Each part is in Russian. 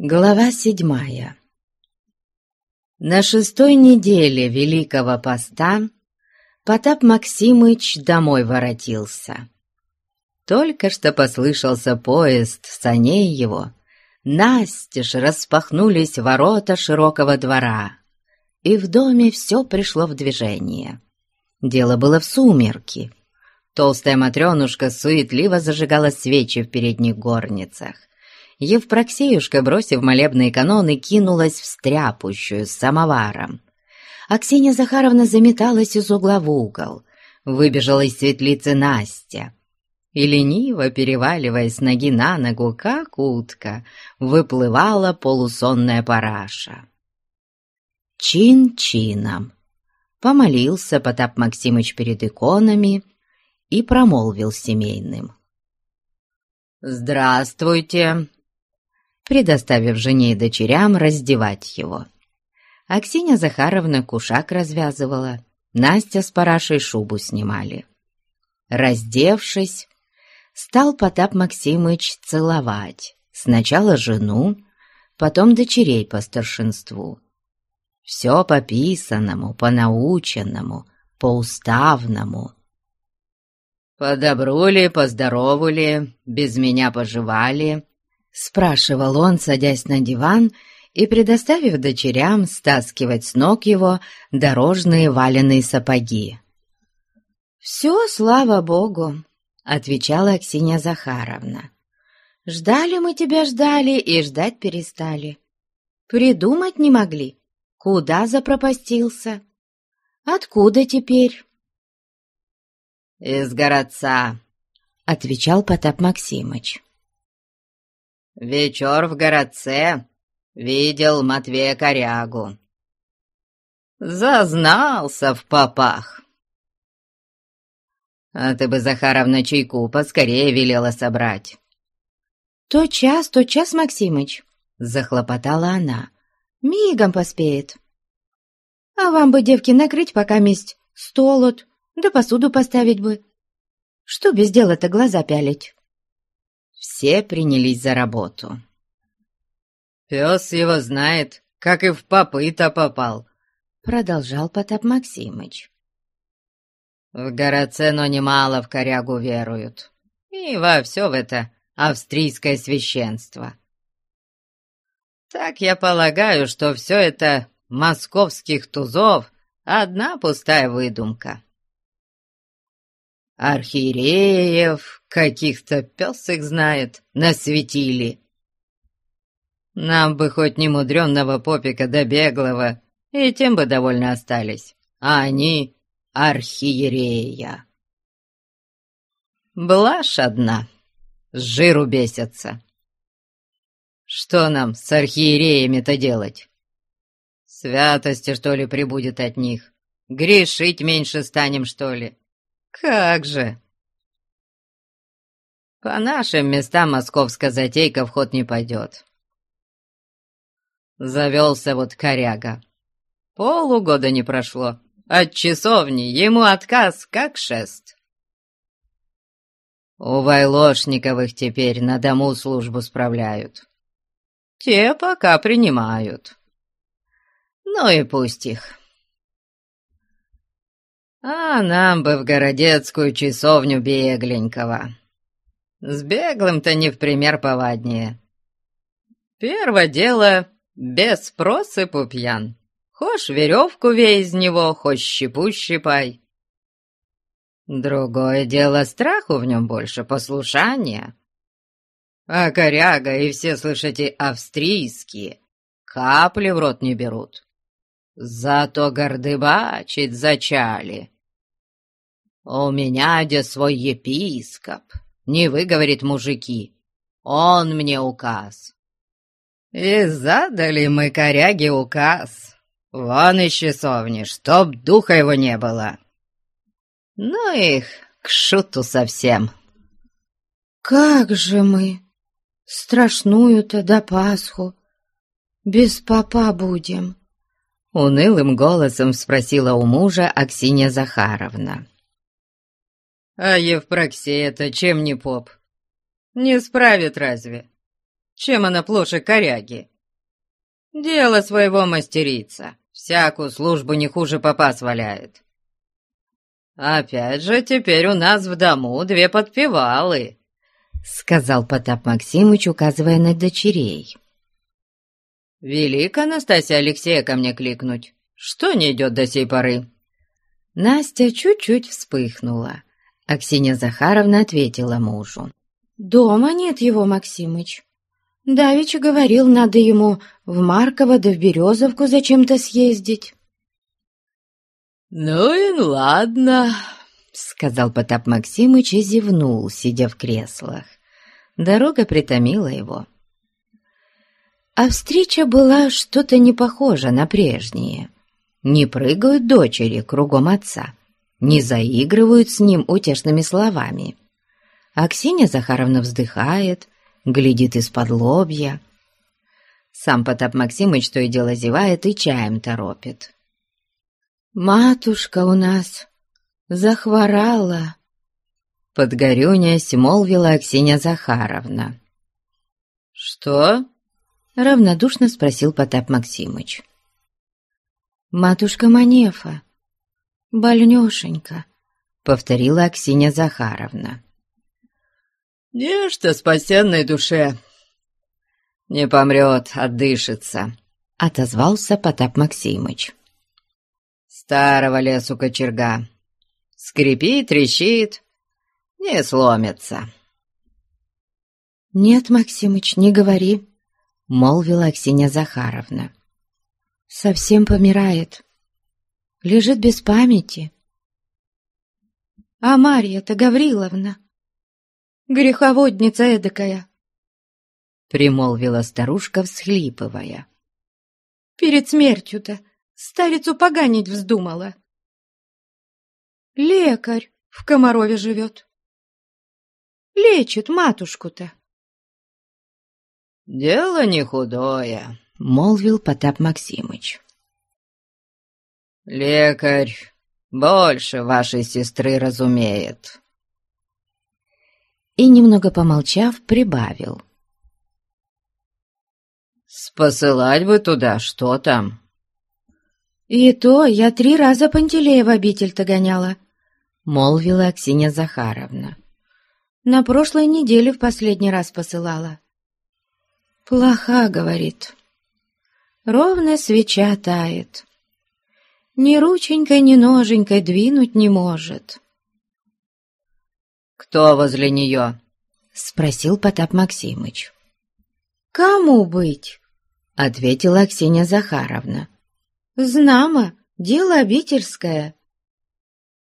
Глава седьмая На шестой неделе Великого Поста Потап Максимыч домой воротился. Только что послышался поезд саней его, настежь распахнулись ворота широкого двора, и в доме все пришло в движение. Дело было в сумерки. Толстая матренушка суетливо зажигала свечи в передних горницах. Евпроксеюшка, бросив молебные каноны, кинулась в стряпущую с самоваром. А Ксения Захаровна заметалась из угла в угол. Выбежала из светлицы Настя. И лениво, переваливаясь ноги на ногу, как утка, выплывала полусонная параша. Чин-чином. Помолился Потап Максимыч перед иконами и промолвил семейным. «Здравствуйте!» Предоставив жене и дочерям раздевать его. Аксинья Захаровна кушак развязывала, Настя с парашей шубу снимали. Раздевшись, стал Потап Максимыч целовать сначала жену, потом дочерей по старшинству. Все по писанному, по наученному, по уставному. «По добру ли, по ли, без меня поживали?» Спрашивал он, садясь на диван и предоставив дочерям стаскивать с ног его дорожные валеные сапоги. «Все, слава богу», — отвечала Аксинья Захаровна. «Ждали мы тебя, ждали и ждать перестали. Придумать не могли, куда запропастился. Откуда теперь?» «Из городца», — отвечал Потап Максимыч. Вечер в городце видел Матвея Корягу. Зазнался в попах. А ты бы, Захаровна, чайку поскорее велела собрать. «То час, то час, Максимыч», — захлопотала она. «Мигом поспеет. А вам бы, девки, накрыть пока месть стол от, да посуду поставить бы. Что без дела-то глаза пялить?» Все принялись за работу. «Пес его знает, как и в попы-то попал», — продолжал Потап Максимыч. «В городце, но немало в корягу веруют, и во все в это австрийское священство. Так я полагаю, что все это московских тузов одна пустая выдумка. Архиереев каких-то пес их знает, насветили. Нам бы хоть не мудренного попика да беглого, и тем бы довольно остались. А они архиерея. Блажь одна, с жиру бесятся. Что нам с архиереями-то делать? Святости, что ли, прибудет от них? Грешить меньше станем, что ли? «Как же!» «По нашим местам московская затейка в ход не пойдет». Завелся вот коряга. Полугода не прошло. От часовни ему отказ как шест. У Вайлошниковых теперь на дому службу справляют. Те пока принимают. Ну и пусть их. А нам бы в городецкую часовню бегленького. С беглым-то не в пример поваднее. Первое дело — без просыпу пьян. Хошь веревку вей из него, хошь щепу щипай. Другое дело — страху в нем больше, послушания. А коряга и все, слышите, австрийские, капли в рот не берут. Зато гордыбачить зачали. У меня где свой епископ, не вы, говорит, мужики, он мне указ. И задали мы коряге указ, вон из часовни, чтоб духа его не было. Ну их к шуту совсем. Как же мы страшную-то до Пасху без папа будем? Унылым голосом спросила у мужа Аксинья Захаровна. «А Евпроксия-то чем не поп? Не справит разве? чем она плоше коряги. Дело своего мастерица, всякую службу не хуже попа сваляет. Опять же, теперь у нас в дому две подпевалы, — сказал Потап Максимыч, указывая на дочерей. «Велик Анастасия Алексея ко мне кликнуть. Что не идет до сей поры?» Настя чуть-чуть вспыхнула. Аксинья Захаровна ответила мужу. «Дома нет его, Максимыч. Давича говорил, надо ему в Марково да в Березовку зачем-то съездить». «Ну и ладно», — сказал Потап Максимыч и зевнул, сидя в креслах. Дорога притомила его. А встреча была что-то не похоже на прежние. Не прыгают дочери кругом отца, не заигрывают с ним утешными словами. А Ксения Захаровна вздыхает, глядит из-под лобья. Сам Потап Максимыч то и дело зевает и чаем торопит. «Матушка у нас захворала», — подгорюнясь молвила Аксинья Захаровна. «Что?» — равнодушно спросил Потап Максимыч. «Матушка Манефа, больнёшенька», — повторила Аксинья Захаровна. «Нечто спасенной душе не помрет, отдышится», — отозвался Потап Максимыч. «Старого лесу кочерга. Скрипит, трещит, не сломится». «Нет, Максимыч, не говори», — молвила Аксинья Захаровна совсем помирает, лежит без памяти. А Марья-то Гавриловна, греховодница эдакая, примолвила старушка, всхлипывая. Перед смертью-то старицу поганить вздумала. Лекарь в Комарове живет. Лечит матушку-то. «Дело не худое», — молвил Потап Максимыч. «Лекарь больше вашей сестры разумеет». И, немного помолчав, прибавил. «Спосылать бы туда, что там?» «И то я три раза Пантелея в обитель-то гоняла», — молвила Аксинья Захаровна. «На прошлой неделе в последний раз посылала». «Плоха», — говорит ровно свеча тает. Ни рученькой, ни ноженькой двинуть не может. «Кто возле нее?» — спросил Потап Максимыч. «Кому быть?» — ответила Аксинья Захаровна. «Знамо, дело обительское».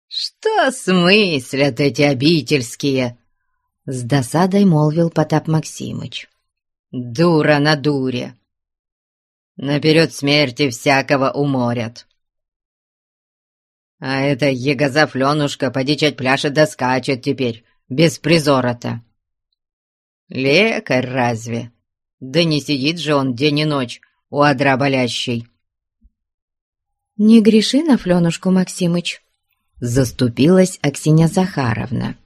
«Что смыслят эти обительские?» — с досадой молвил Потап Максимыч. «Дура на дуре! наперед смерти всякого уморят. А эта егозафленушка подичать пляшет да скачет теперь, без призора-то. Лекарь разве? Да не сидит же он день и ночь у одра болящей. «Не греши на Фленушку, Максимыч», — заступилась Аксинья Захаровна.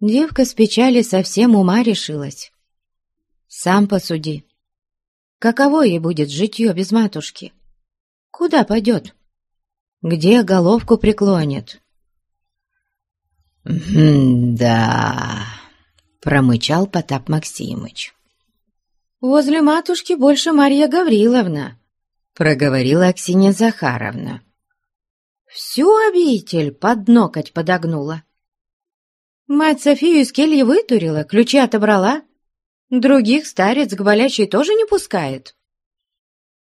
«Девка с печали совсем ума решилась. Сам посуди. Каково ей будет житье без матушки? Куда пойдет? Где головку преклонит? «Да», — промычал Потап Максимыч. «Возле матушки больше Марья Гавриловна», — проговорила Аксинья Захаровна. «Всю обитель под ноготь подогнула. Мать Софию из кельи вытурила, ключи отобрала, Других старец к болящей тоже не пускает.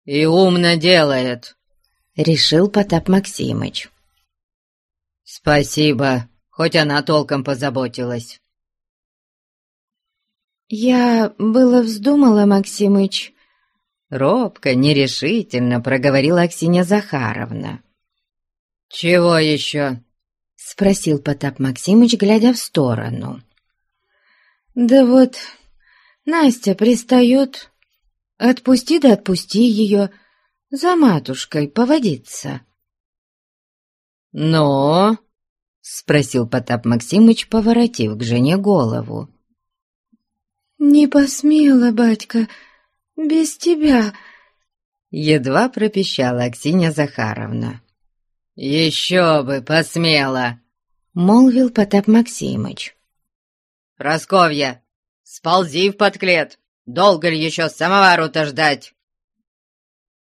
«И умно делает», — решил Потап Максимыч. «Спасибо, хоть она толком позаботилась». «Я было вздумала, Максимыч...» Робко, нерешительно проговорила Аксинья Захаровна. «Чего еще?» — спросил Потап Максимыч, глядя в сторону. «Да вот Настя пристает. Отпусти да отпусти ее, за матушкой поводиться. «Но?» — спросил Потап Максимыч, поворотив к жене голову. «Не посмела, батька, без тебя!» Едва пропищала Аксинья Захаровна. «Еще бы посмела!» — молвил Потап Максимыч. «Просковья, сползи в подклет! Долго ли еще самовару-то ждать?»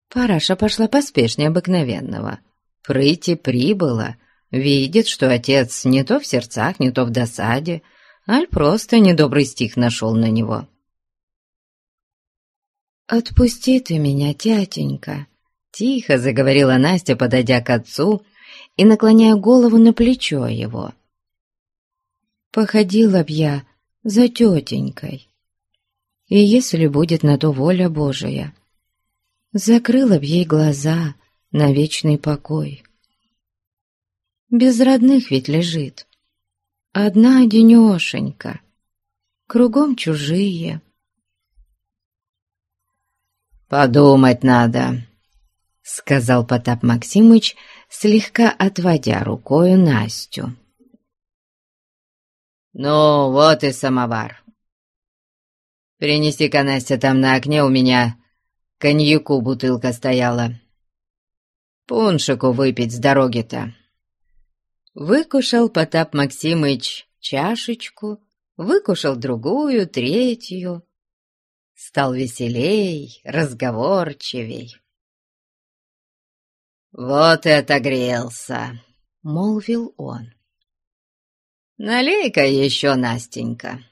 Параша пошла поспешнее обыкновенного. Прыти прибыла, видит, что отец не то в сердцах, не то в досаде, аль просто недобрый стих нашел на него. «Отпусти ты меня, тятенька!» — тихо заговорила Настя, подойдя к отцу и наклоняя голову на плечо его. «Походила б я за тетенькой, и если будет на то воля Божия, закрыла б ей глаза на вечный покой. Без родных ведь лежит, одна денешенька, кругом чужие». «Подумать надо», — сказал Потап Максимыч, слегка отводя рукою Настю. «Ну, вот и самовар. Принеси-ка, Настя, там на окне у меня коньяку бутылка стояла. Пуншику выпить с дороги-то». Выкушал Потап Максимыч чашечку, выкушал другую, третью, стал веселей, разговорчивей. «Вот это грелся!» — молвил он. «Налей-ка еще, Настенька!»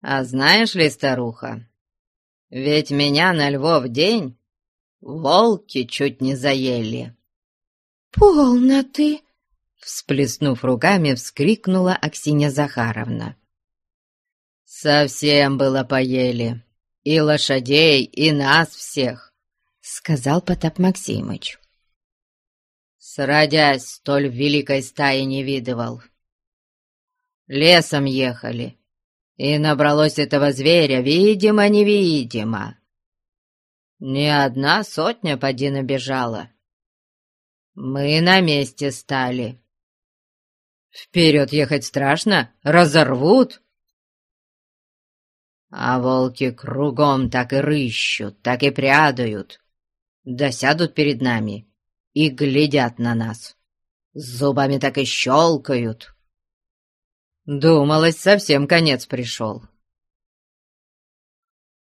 «А знаешь ли, старуха, ведь меня на Львов день волки чуть не заели!» «Полно ты!» — всплеснув руками, вскрикнула Аксинья Захаровна. «Совсем было поели. И лошадей, и нас всех», — сказал Потап Максимыч. «Сродясь, столь великой стаи не видывал. Лесом ехали, и набралось этого зверя, видимо-невидимо. Ни одна сотня поди набежала. Мы на месте стали. Вперед ехать страшно, разорвут». А волки кругом так и рыщут, так и прядают. Досядут перед нами и глядят на нас. Зубами так и щелкают. Думалось, совсем конец пришел.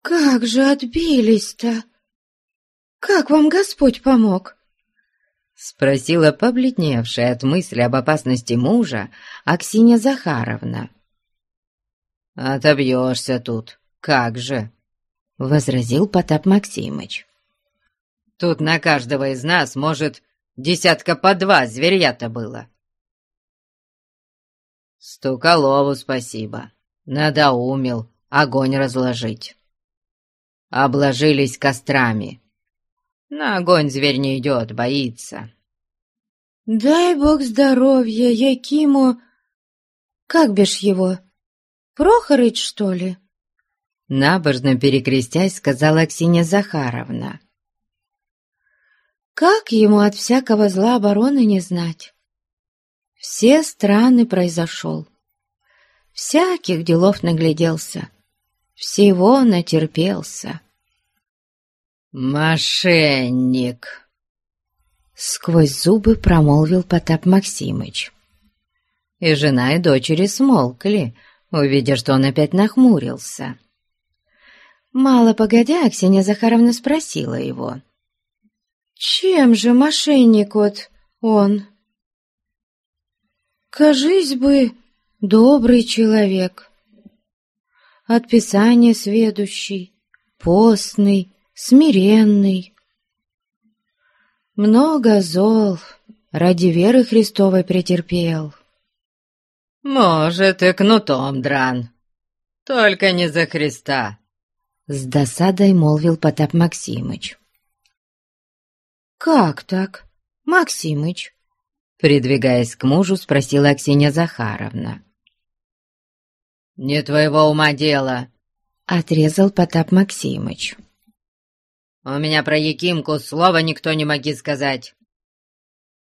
«Как же отбились-то? Как вам Господь помог?» Спросила побледневшая от мысли об опасности мужа Аксинья Захаровна. «Отобьешься тут, как же!» — возразил Потап Максимыч. «Тут на каждого из нас, может, десятка по два зверья-то было». «Стуколову спасибо, надоумил огонь разложить. Обложились кострами. На огонь зверь не идет, боится». «Дай бог здоровья, Якиму... Как бишь его?» Прохорыч, что ли?» Набожно перекрестясь, сказала Аксинья Захаровна. «Как ему от всякого зла обороны не знать? Все страны произошел, всяких делов нагляделся, всего натерпелся». «Мошенник!» Сквозь зубы промолвил Потап Максимыч. И жена и дочери смолкли, увидя, что он опять нахмурился. Мало погодя, Аксинья Захаровна спросила его. «Чем же мошенник вот он?» «Кажись бы, добрый человек, от Писания сведущий, постный, смиренный. Много зол ради веры Христовой претерпел». «Может, и кнутом дран, только не за Христа», — с досадой молвил Потап Максимыч. «Как так, Максимыч?» Придвигаясь к мужу, спросила Аксинья Захаровна. «Не твоего ума дело», — отрезал Потап Максимыч. «У меня про Якимку слова никто не моги сказать.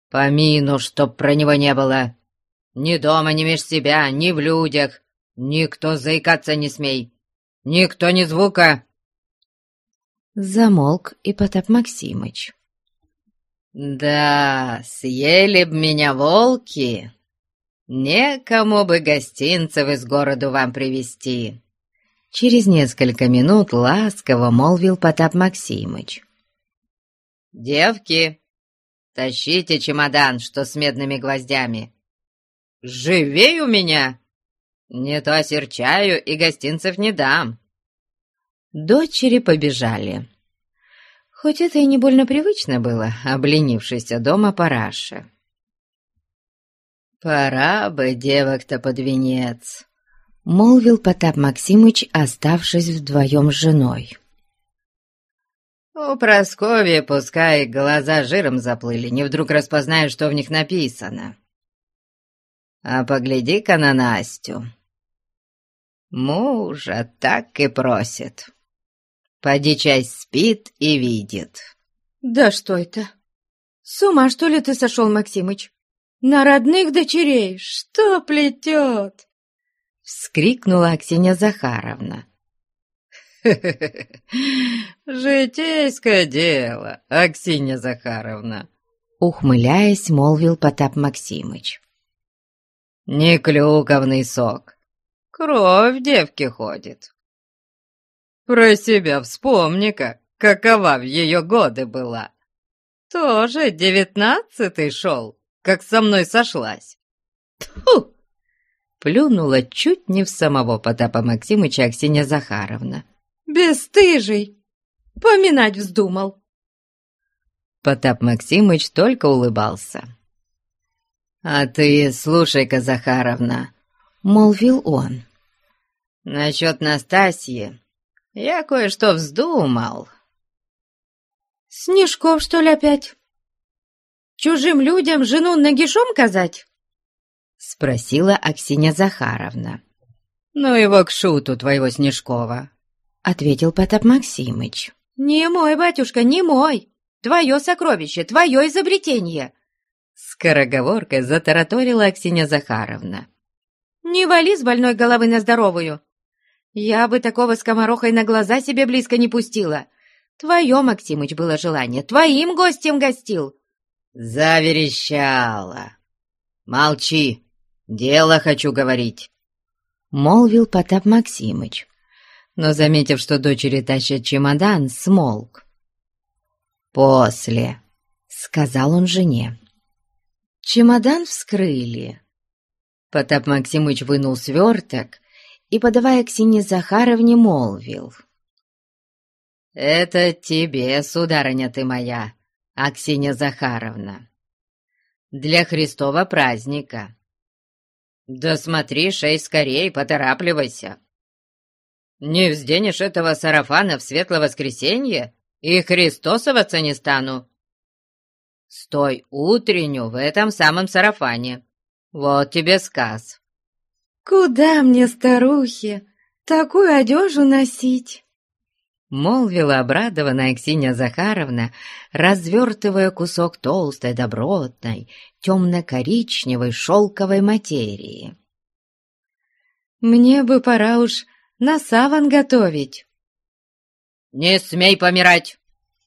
Помину, чтоб про него не было. Ни дома, ни меж себя, ни в людях, Никто заикаться не смей! Никто ни звука!» Замолк и Потап Максимыч. «Да, съели б меня волки, некому бы гостинцев из города вам привезти. Через несколько минут ласково молвил Потап Максимыч. «Девки, тащите чемодан, что с медными гвоздями. Живей у меня! Не то осерчаю и гостинцев не дам». Дочери побежали. Хоть это и не больно привычно было, обленившийся дома параша. «Пора бы девок-то под венец», — молвил Потап Максимыч, оставшись вдвоем с женой. «У Прасковьи пускай глаза жиром заплыли, не вдруг распознаю, что в них написано. А погляди-ка на Настю. Мужа так и просит». Поди часть спит и видит. Да что это? С ума, что ли, ты сошел, Максимыч? На родных дочерей что плетет? Вскрикнула Аксинья Захаровна. «Житейское дело, Аксинья Захаровна!» Ухмыляясь, молвил Потап Максимыч. «Не клюковный сок, кровь девки ходит. Про себя вспомни-ка, какова в ее годы была. Тоже девятнадцатый шел, как со мной сошлась. Тьфу! Плюнула чуть не в самого Потапа Максимыча Аксинья Захаровна. «Бесстыжий! Поминать вздумал!» Потап Максимыч только улыбался. «А ты слушай-ка, Захаровна», — молвил он. «Насчет Настасьи я кое-что вздумал». «Снежков, что ли, опять? Чужим людям жену нагишом казать?» Спросила Аксинья Захаровна. «Ну его к шуту твоего Снежкова», — ответил Потап Максимыч. «Не мой, батюшка, не мой. Твое сокровище, твое изобретение!» Скороговоркой затараторила Аксинья Захаровна. «Не вали с больной головы на здоровую. Я бы такого скомороха и на глаза себе близко не пустила. Твое, Максимыч, было желание, твоим гостем гостил. Заверещала. Молчи, дело хочу говорить. Молвил Потап Максимыч, но, заметив, что дочери тащат чемодан, смолк. «После», — сказал он жене. Чемодан вскрыли. Потап Максимыч вынул сверток и, подавая Ксении Захаровне, молвил. «Это тебе, сударыня ты моя, Аксинья Захаровна, для Христова праздника. Да смотри, шей скорей, поторапливайся. Не взденешь этого сарафана в светлое воскресенье, и христосоваться не стану. Стой утренню в этом самом сарафане. Вот тебе сказ». «Куда мне, старухе, такую одежу носить?» Молвила обрадованная Ксения Захаровна, развертывая кусок толстой, добротной, темно-коричневой шелковой материи. «Мне бы пора уж на саван готовить». «Не смей помирать!»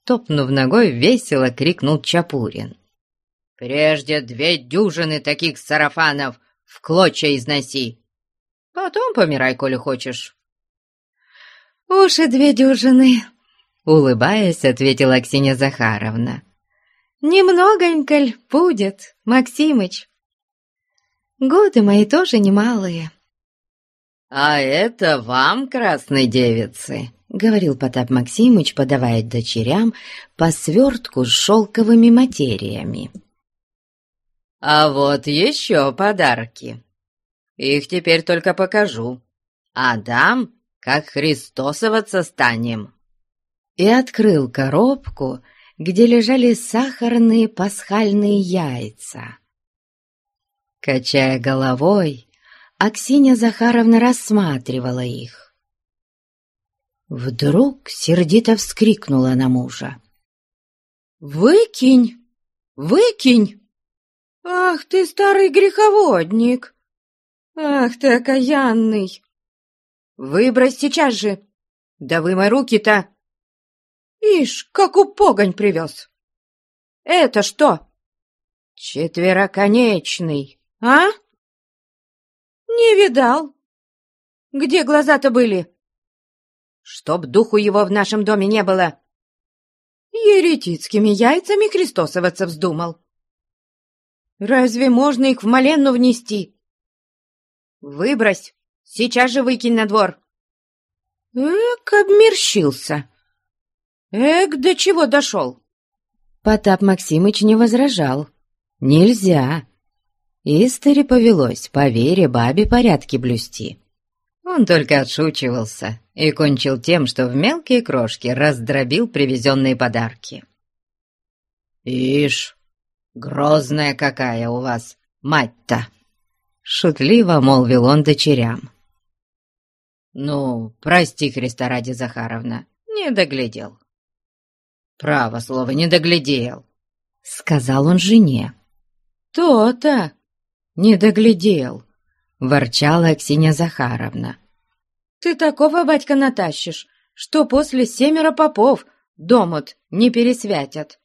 Топнув ногой, весело крикнул Чапурин. «Прежде две дюжины таких сарафанов в клочья износи, Потом помирай, коли хочешь». «Уж и две дюжины», — улыбаясь, ответила Аксинья Захаровна. «Немногонько будет, Максимыч? Годы мои тоже немалые». «А это вам, красной девицы», — говорил Потап Максимыч, подавая дочерям по свертку с шелковыми материями. «А вот еще подарки. Их теперь только покажу. А дам, как христосоваться станем». И открыл коробку, где лежали сахарные пасхальные яйца. Качая головой, Аксинья Захаровна рассматривала их. Вдруг сердито вскрикнула на мужа. «Выкинь! Выкинь! Ах ты, старый греховодник! Ах ты окаянный! Выбрось сейчас же! Да вымой руки-то! Ишь, как у погонь привез! Это что? Четвероконечный, а? Не видал. Где глаза-то были? Чтоб духу его в нашем доме не было. Еретицкими яйцами христосоваться вздумал. Разве можно их в маленну внести? Выбрось, сейчас же выкинь на двор. Эк, обмерщился. Эк, до чего дошел? Потап Максимыч не возражал. Нельзя. Истори повелось по вере бабе порядки блюсти. Он только отшучивался и кончил тем, что в мелкие крошки раздробил привезенные подарки. «Ишь, грозная какая у вас мать-то!» Шутливо молвил он дочерям. «Ну, прости, Христа ради Захаровна, не доглядел». «Право слово, не доглядел», — сказал он жене. «То-то, не доглядел», — ворчала Аксинья Захаровна. «Ты такого, батька, натащишь, что после семеро попов домот не пересвятят».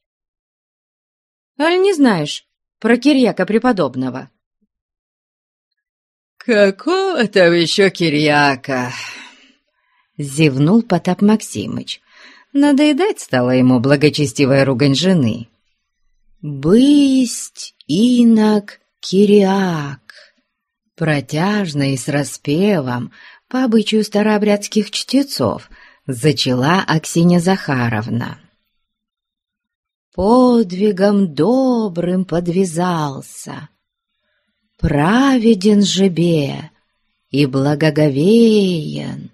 «Аль не знаешь про Кирьяка преподобного?» «Какого там еще Кирьяка?» Зевнул Потап Максимыч. Надоедать стала ему благочестивая ругань жены. «Бысть, инок, Кириак!» Протяжно и с распевом, по обычаю старообрядских чтецов, зачала Аксинья Захаровна. Подвигом добрым подвязался, праведен жебе и благоговеян.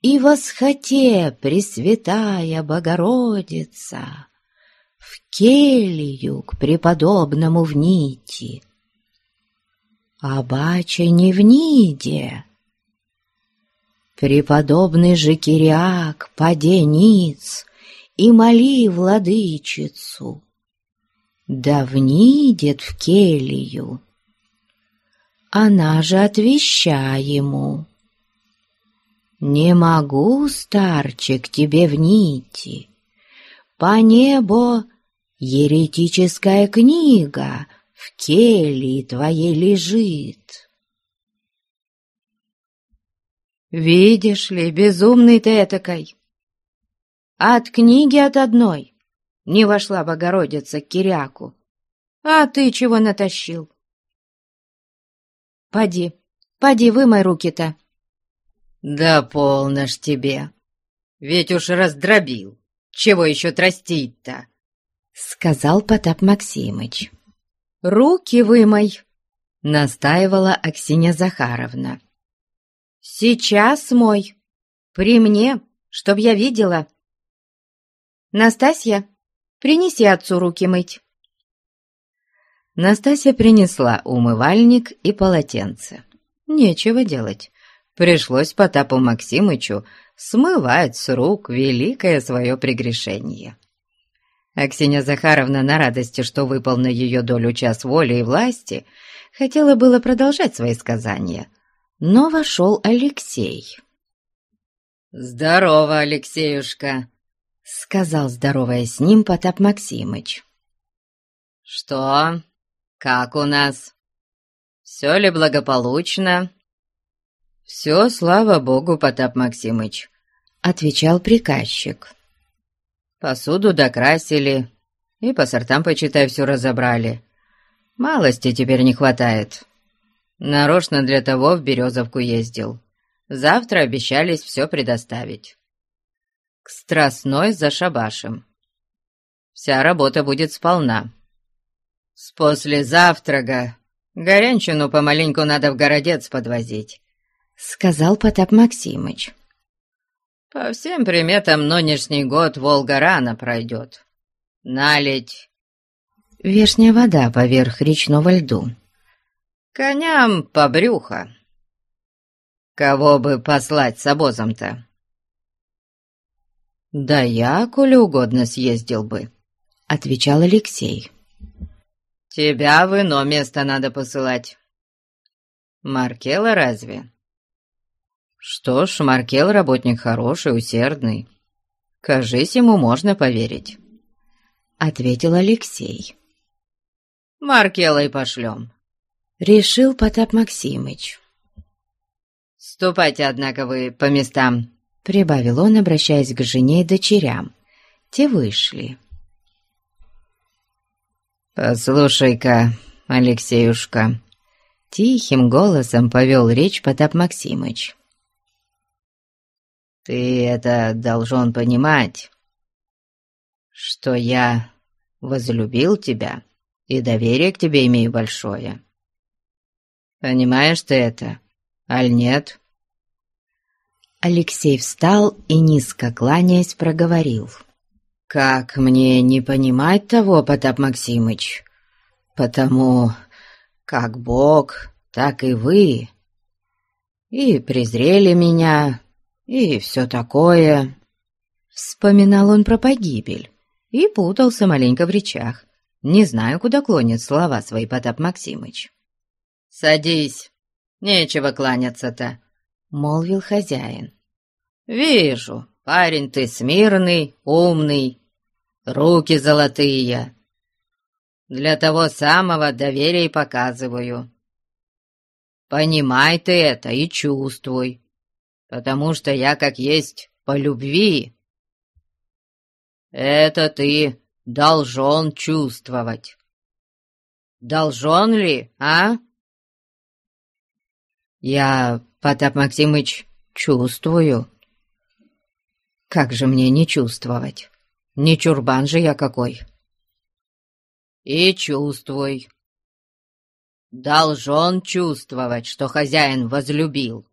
И восхоте, Пресвятая Богородица, В келью к преподобному в нити, А бача не в ниде. Преподобный же Кириак, паде И моли владычицу, да внидет в келью. Она же отвеща ему. «Не могу, старчик, тебе в. По небу еретическая книга в келье твоей лежит». «Видишь ли, безумный ты этакой! От книги от одной не вошла Богородица к Киряку. А ты чего натащил? Поди, поди, вымой руки-то. Да полно ж тебе. Ведь уж раздробил. Чего еще тростить-то? Сказал Потап Максимыч. Руки вымой, настаивала Аксинья Захаровна. Сейчас мой. При мне, чтоб я видела. Настасья, Принеси отцу руки мыть». Настасья принесла умывальник и полотенце. Нечего делать. Пришлось Потапу Максимычу смывать с рук великое свое прегрешение. Аксинья Захаровна на радости, что выпал на ее долю час воли и власти, хотела было продолжать свои сказания, но вошел Алексей. «Здорово, Алексеюшка!» — сказал, здоровая с ним, Потап Максимыч. «Что? Как у нас? Все ли благополучно?» «Все, слава богу, Потап Максимыч», — отвечал приказчик. «Посуду докрасили, и по сортам, почитай, все разобрали. Малости теперь не хватает. Нарочно для того в Березовку ездил. Завтра обещались все предоставить к Страстной за шабашем. Вся работа будет сполна. С послезавтрака горянчину помаленьку надо в городец подвозить, — сказал Потап Максимыч. По всем приметам, нынешний год Волга рано пройдет. Налить... Вешняя вода поверх речного льду. Коням по брюхо. Кого бы послать с обозом-то? «Да я, коли угодно, съездил бы», — отвечал Алексей. «Тебя в ино место надо посылать. Маркела разве?» «Что ж, Маркел работник хороший, усердный. Кажись, ему можно поверить», — ответил Алексей. «Маркела и пошлем», — решил Потап Максимыч. «Ступайте, однако, вы по местам», — прибавил он, обращаясь к жене и дочерям. Те вышли. «Послушай-ка, Алексеюшка», — тихим голосом повел речь Потап Максимыч. «Ты это должен понимать, что я возлюбил тебя и доверие к тебе имею большое. Понимаешь ты это, аль нет?» Алексей встал и, низко кланяясь, проговорил. «Как мне не понимать того, Потап Максимыч? Потому как Бог, так и вы. И презрели меня, и все такое». Вспоминал он про погибель и путался маленько в речах. Не знаю, куда клонит слова свои Потап Максимыч. «Садись, нечего кланяться-то», — молвил хозяин. «Вижу, парень ты смирный, умный, руки золотые. Для того самого доверия показываю. Понимай ты это и чувствуй, потому что я как есть по любви. Это ты должен чувствовать. Должен ли, а?» «Я, Потап Максимыч, чувствую». «Как же мне не чувствовать? Не чурбан же я какой!» «И чувствуй. Должен чувствовать, что хозяин возлюбил.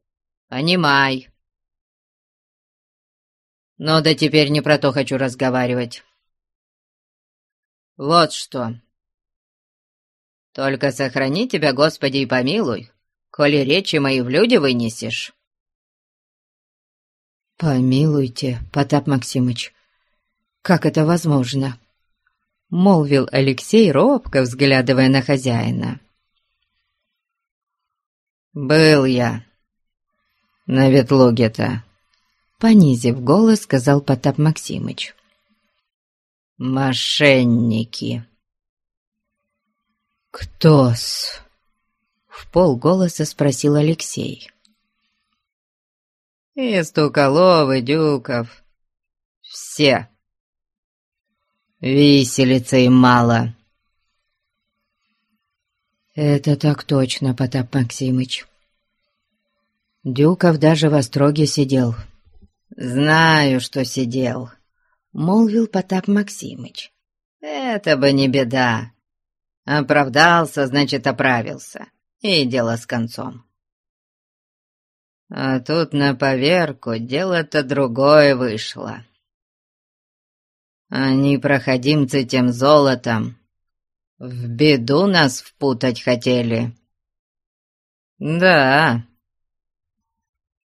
Понимай». Но да теперь не про то хочу разговаривать. Вот что. Только сохрани тебя, Господи, и помилуй, коли речи мои в люди вынесешь». «Помилуйте, Потап Максимыч, как это возможно?» — молвил Алексей, робко взглядывая на хозяина. «Был я на ветлуге-то», — понизив голос, сказал Потап Максимыч. «Мошенники!» «Кто-с?» В полголоса спросил Алексей. «И Стуколов, и Дюков. Все. Виселица им мало». «Это так точно, Потап Максимыч. Дюков даже в остроге сидел». «Знаю, что сидел», — молвил Потап Максимыч. «Это бы не беда. Оправдался, значит, оправился и дело с концом. А тут на поверку дело-то другое вышло. Они, проходимцы тем золотом, в беду нас впутать хотели. Да,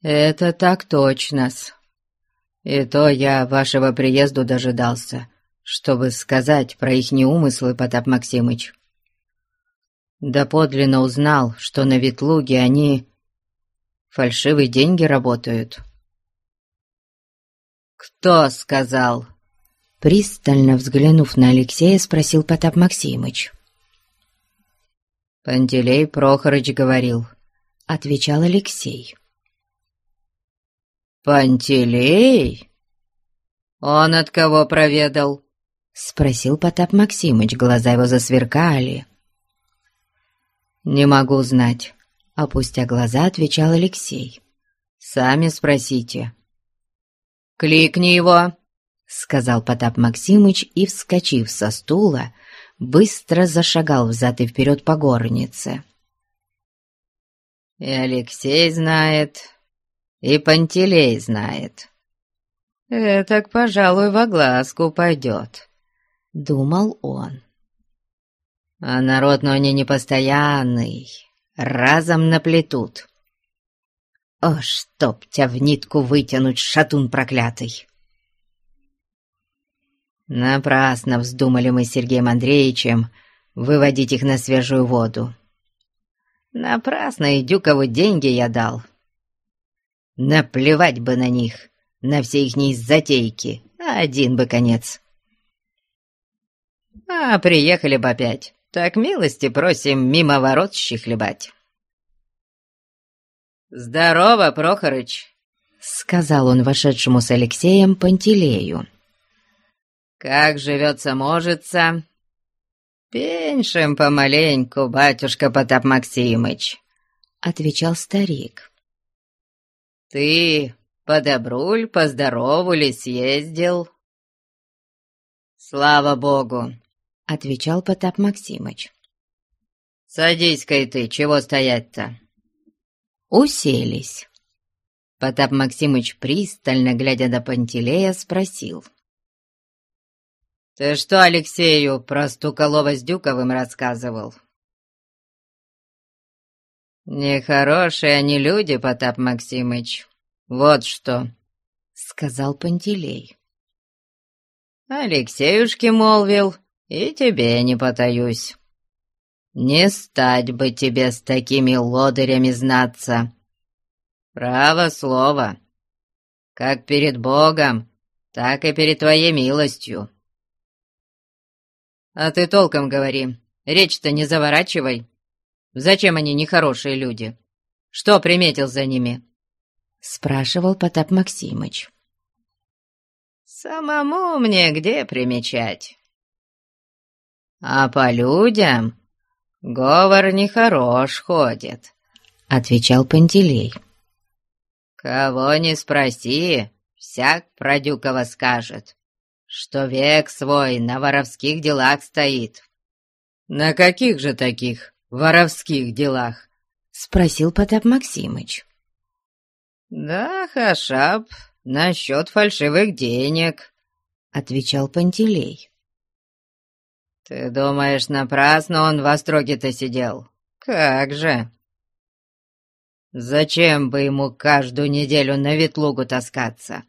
это так точно-с. И то я вашего приезду дожидался, чтобы сказать про их неумыслы, Потап Максимыч. Доподлинно узнал, что на Ветлуге они фальшивые деньги работают. «Кто сказал?» Пристально взглянув на Алексея, спросил Потап Максимыч. «Пантелей Прохорыч говорил», — отвечал Алексей. «Пантелей? Он от кого проведал?» — спросил Потап Максимыч, глаза его засверкали. «Не могу знать», — опустя глаза, отвечал Алексей. «Сами спросите». «Кликни его», — сказал Потап Максимыч и, вскочив со стула, быстро зашагал взад и вперед по горнице. «И Алексей знает, и Пантелей знает. Этак, пожалуй, во глазку пойдет», — думал он. А народ, но они непостоянный, разом наплетут. О, чтоб тебя в нитку вытянуть, шатун проклятый! Напрасно вздумали мы с Сергеем Андреевичем выводить их на свежую воду. Напрасно и Дюкову деньги я дал. Наплевать бы на них, на все ихние затейки, один бы конец. А приехали бы опять, так милости просим мимо ворот щихлебать. «Здорово, Прохорыч!» — сказал он вошедшему с Алексеем Пантелею. «Как живется-можется?» «Пеньшим помаленьку, батюшка Потап Максимыч», — отвечал старик. «Ты по добруль, по здорову ли съездил?» «Слава Богу!» — отвечал Потап Максимыч. «Садись-ка и ты, чего стоять-то?» Уселись. Потап Максимыч, пристально глядя до Пантелея, спросил. «Ты что Алексею про Стуколова с Дюковым рассказывал?» «Нехорошие они люди, Потап Максимыч. Вот что», — сказал Пантелей. «Алексеюшке молвил, и тебе не потаюсь. Не стать бы тебе с такими лодырями знаться. Право слово. Как перед Богом, так и перед твоей милостью. А ты толком говори, речь-то не заворачивай. Зачем они нехорошие люди? Что приметил за ними?» Спрашивал Потап Максимыч. «Самому мне где примечать?» «А по людям говор нехорош ходит», — отвечал Пантелей. «Кого не спроси, всяк про Дюкова скажет, что век свой на воровских делах стоит». «На каких же таких воровских делах?» — спросил Потап Максимыч. «Да, Хашаб, насчет фальшивых денег», — отвечал Пантелей. «Ты думаешь, напрасно он в остроге-то сидел? Как же!» Зачем бы ему каждую неделю на Ветлугу таскаться?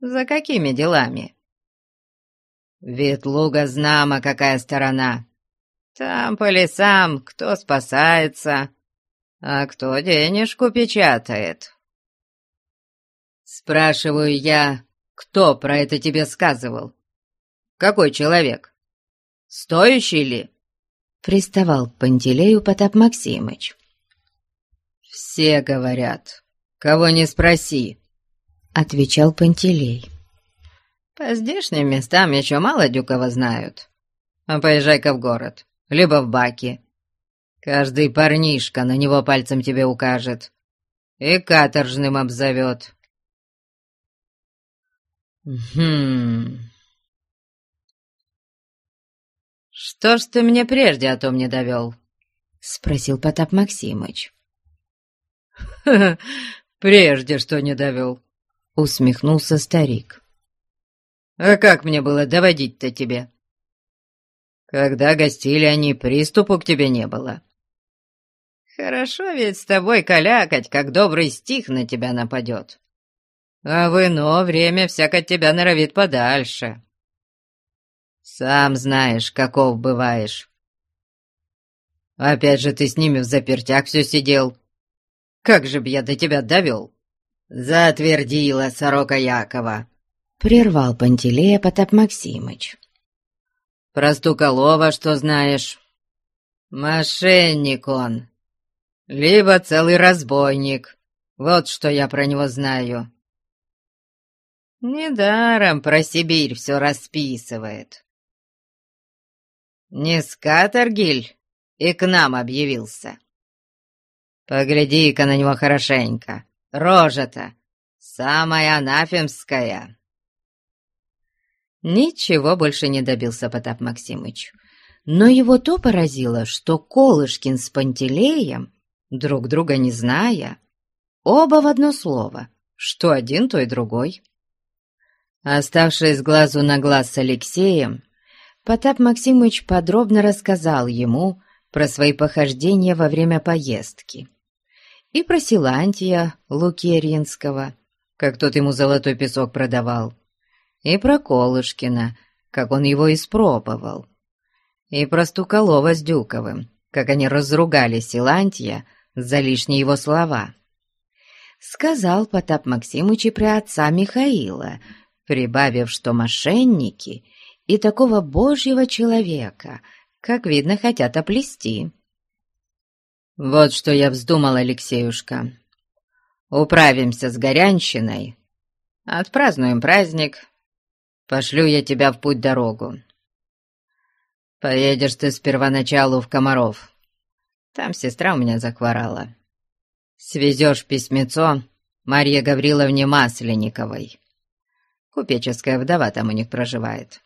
За какими делами? Ветлуга знамо какая сторона. Там по лесам кто спасается, а кто денежку печатает. Спрашиваю я, кто про это тебе сказывал? Какой человек? Стоящий ли? Приставал к Пантелею Потап Максимыч. «Все говорят. Кого не спроси», — отвечал Пантелей. «По здешним местам еще мало Дюкова знают. А поезжай-ка в город, либо в баки. Каждый парнишка на него пальцем тебе укажет и каторжным обзовет». «Хм...» «Что ж ты мне прежде о том не довел?» — спросил Потап Максимыч. прежде что не довел», — усмехнулся старик. «А как мне было доводить-то тебе? Когда гостили они, приступу к тебе не было. Хорошо ведь с тобой калякать, как добрый стих на тебя нападет. А в ино время всяк от тебя норовит подальше. Сам знаешь, каков бываешь. Опять же ты с ними в запертях все сидел, как же б я до тебя довел?» «Затвердила сорока Якова», — прервал Пантелея Потап Максимыч. «Про Стуколова что знаешь?» «Мошенник он, либо целый разбойник, вот что я про него знаю». Недаром про Сибирь все расписывает. Не с каторгиль и к нам объявился. Погляди-ка на него хорошенько. Рожа-то самая анафемская. Ничего больше не добился Потап Максимыч. Но его то поразило, что Колышкин с Пантелеем, друг друга не зная, оба в одно слово, что один, то и другой. Оставшись глазу на глаз с Алексеем, Потап Максимыч подробно рассказал ему про свои похождения во время поездки. И про Силантия Лукерьинского, как тот ему золотой песок продавал, и про Колышкина, как он его испробовал, и про Стуколова с Дюковым, как они разругали Силантия за лишние его слова. Сказал Потап Максимыч и про отца Михаила, прибавив, что мошенники и такого божьего человека, как видно, хотят оплести. «Вот что я вздумал, Алексеюшка. Управимся с горянщиной, отпразднуем праздник, пошлю я тебя в путь-дорогу. Поедешь ты с первоначалу в Комаров. Там сестра у меня захворала. Свезешь письмецо Марье Гавриловне Масленниковой. Купеческая вдова там у них проживает.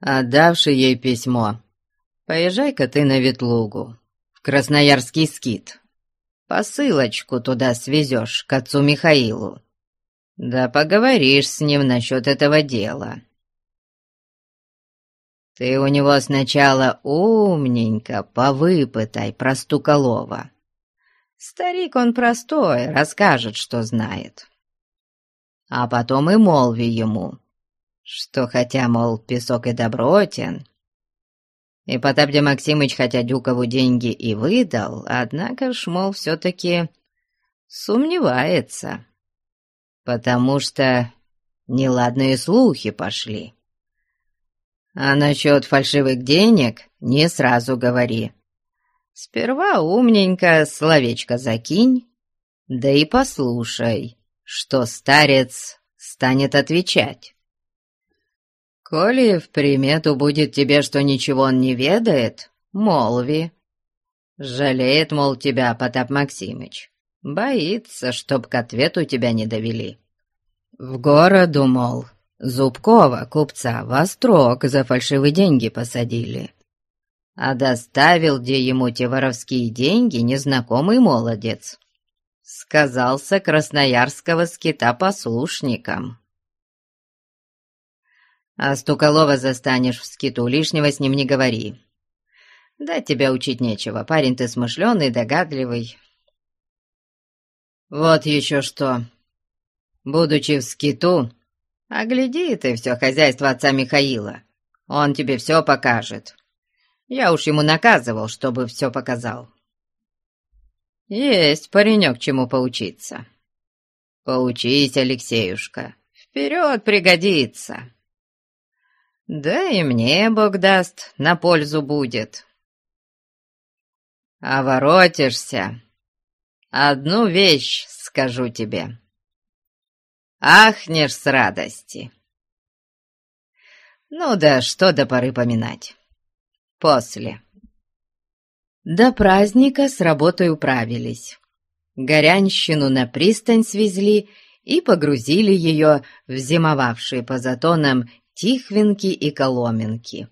Отдавши ей письмо, поезжай-ка ты на Ветлугу, в Красноярский скит. Посылочку туда свезешь к отцу Михаилу. Да поговоришь с ним насчет этого дела. Ты у него сначала умненько повыпытай про Стуколова. Старик он простой, расскажет, что знает. А потом и молви ему, что хотя, мол, песок и добротен, и Потапья Максимыч, хотя Дюкову деньги и выдал, однако ж, мол, все-таки сомневается, потому что неладные слухи пошли. А насчет фальшивых денег не сразу говори. Сперва умненько словечко закинь, да и послушай, что старец станет отвечать. Коли в примету будет тебе, что ничего он не ведает, молви. Жалеет, мол, тебя Потап Максимыч. Боится, чтоб к ответу тебя не довели. В городу, мол, Зубкова, купца, в острог за фальшивые деньги посадили. А доставил где ему те воровские деньги незнакомый молодец. Сказался красноярского скита послушником. А Стуколова застанешь в скиту, лишнего с ним не говори. Да тебя учить нечего, парень ты смышленый, догадливый. Вот еще что. Будучи в скиту, Огляди ты все хозяйство отца Михаила. Он тебе все покажет. Я уж ему наказывал, чтобы все показал. Есть паренек чему поучиться. Поучись, Алексеюшка, вперед пригодится. Да и мне, Бог даст, на пользу будет. А воротишься, одну вещь скажу тебе ахнешь с радости. Ну да что до поры поминать. После. До праздника с работой управились. Горянщину на пристань свезли и погрузили ее в зимовавшие по затонам Тихвинки и Коломенки.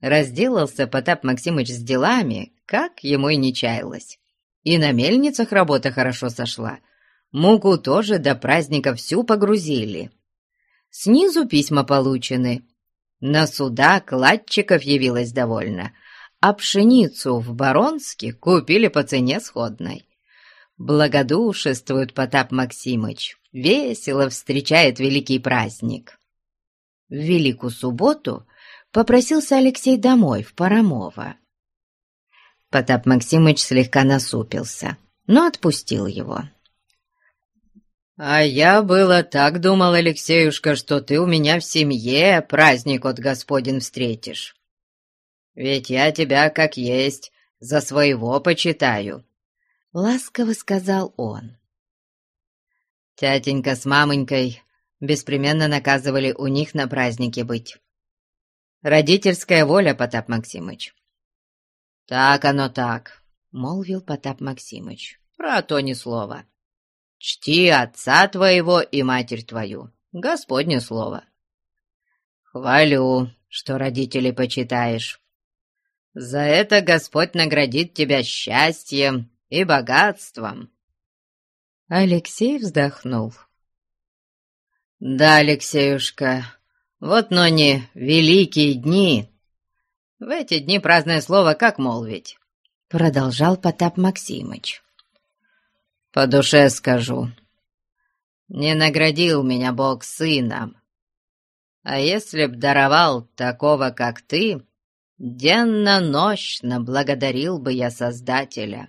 Разделался Потап Максимыч с делами, как ему и не чаялось. И на мельницах работа хорошо сошла — Муку тоже до праздника всю погрузили. Снизу письма получены. На суда кладчиков явилось довольно, а пшеницу в Баронске купили по цене сходной. Благодушествует Потап Максимыч, весело встречает великий праздник. В Великую субботу попросился Алексей домой, в Парамово. Потап Максимыч слегка насупился, но отпустил его. «А я было так думал, Алексеюшка, что ты у меня в семье праздник от Господень встретишь. Ведь я тебя, как есть, за своего почитаю», — ласково сказал он. Тятенька с мамонькой беспременно наказывали у них на празднике быть. Родительская воля, Потап Максимыч. «Так оно так», — молвил Потап Максимыч. «Про то ни слова». Чти отца твоего и матерь твою. Господне слово. Хвалю, что родителей почитаешь. За это Господь наградит тебя счастьем и богатством. Алексей вздохнул. Да, Алексеюшка, вот но не великие дни. В эти дни праздное слово как молвить? Продолжал Потап Максимыч. По душе скажу. Не наградил меня Бог сыном. А если б даровал такого, как ты, денно-нощно благодарил бы я Создателя.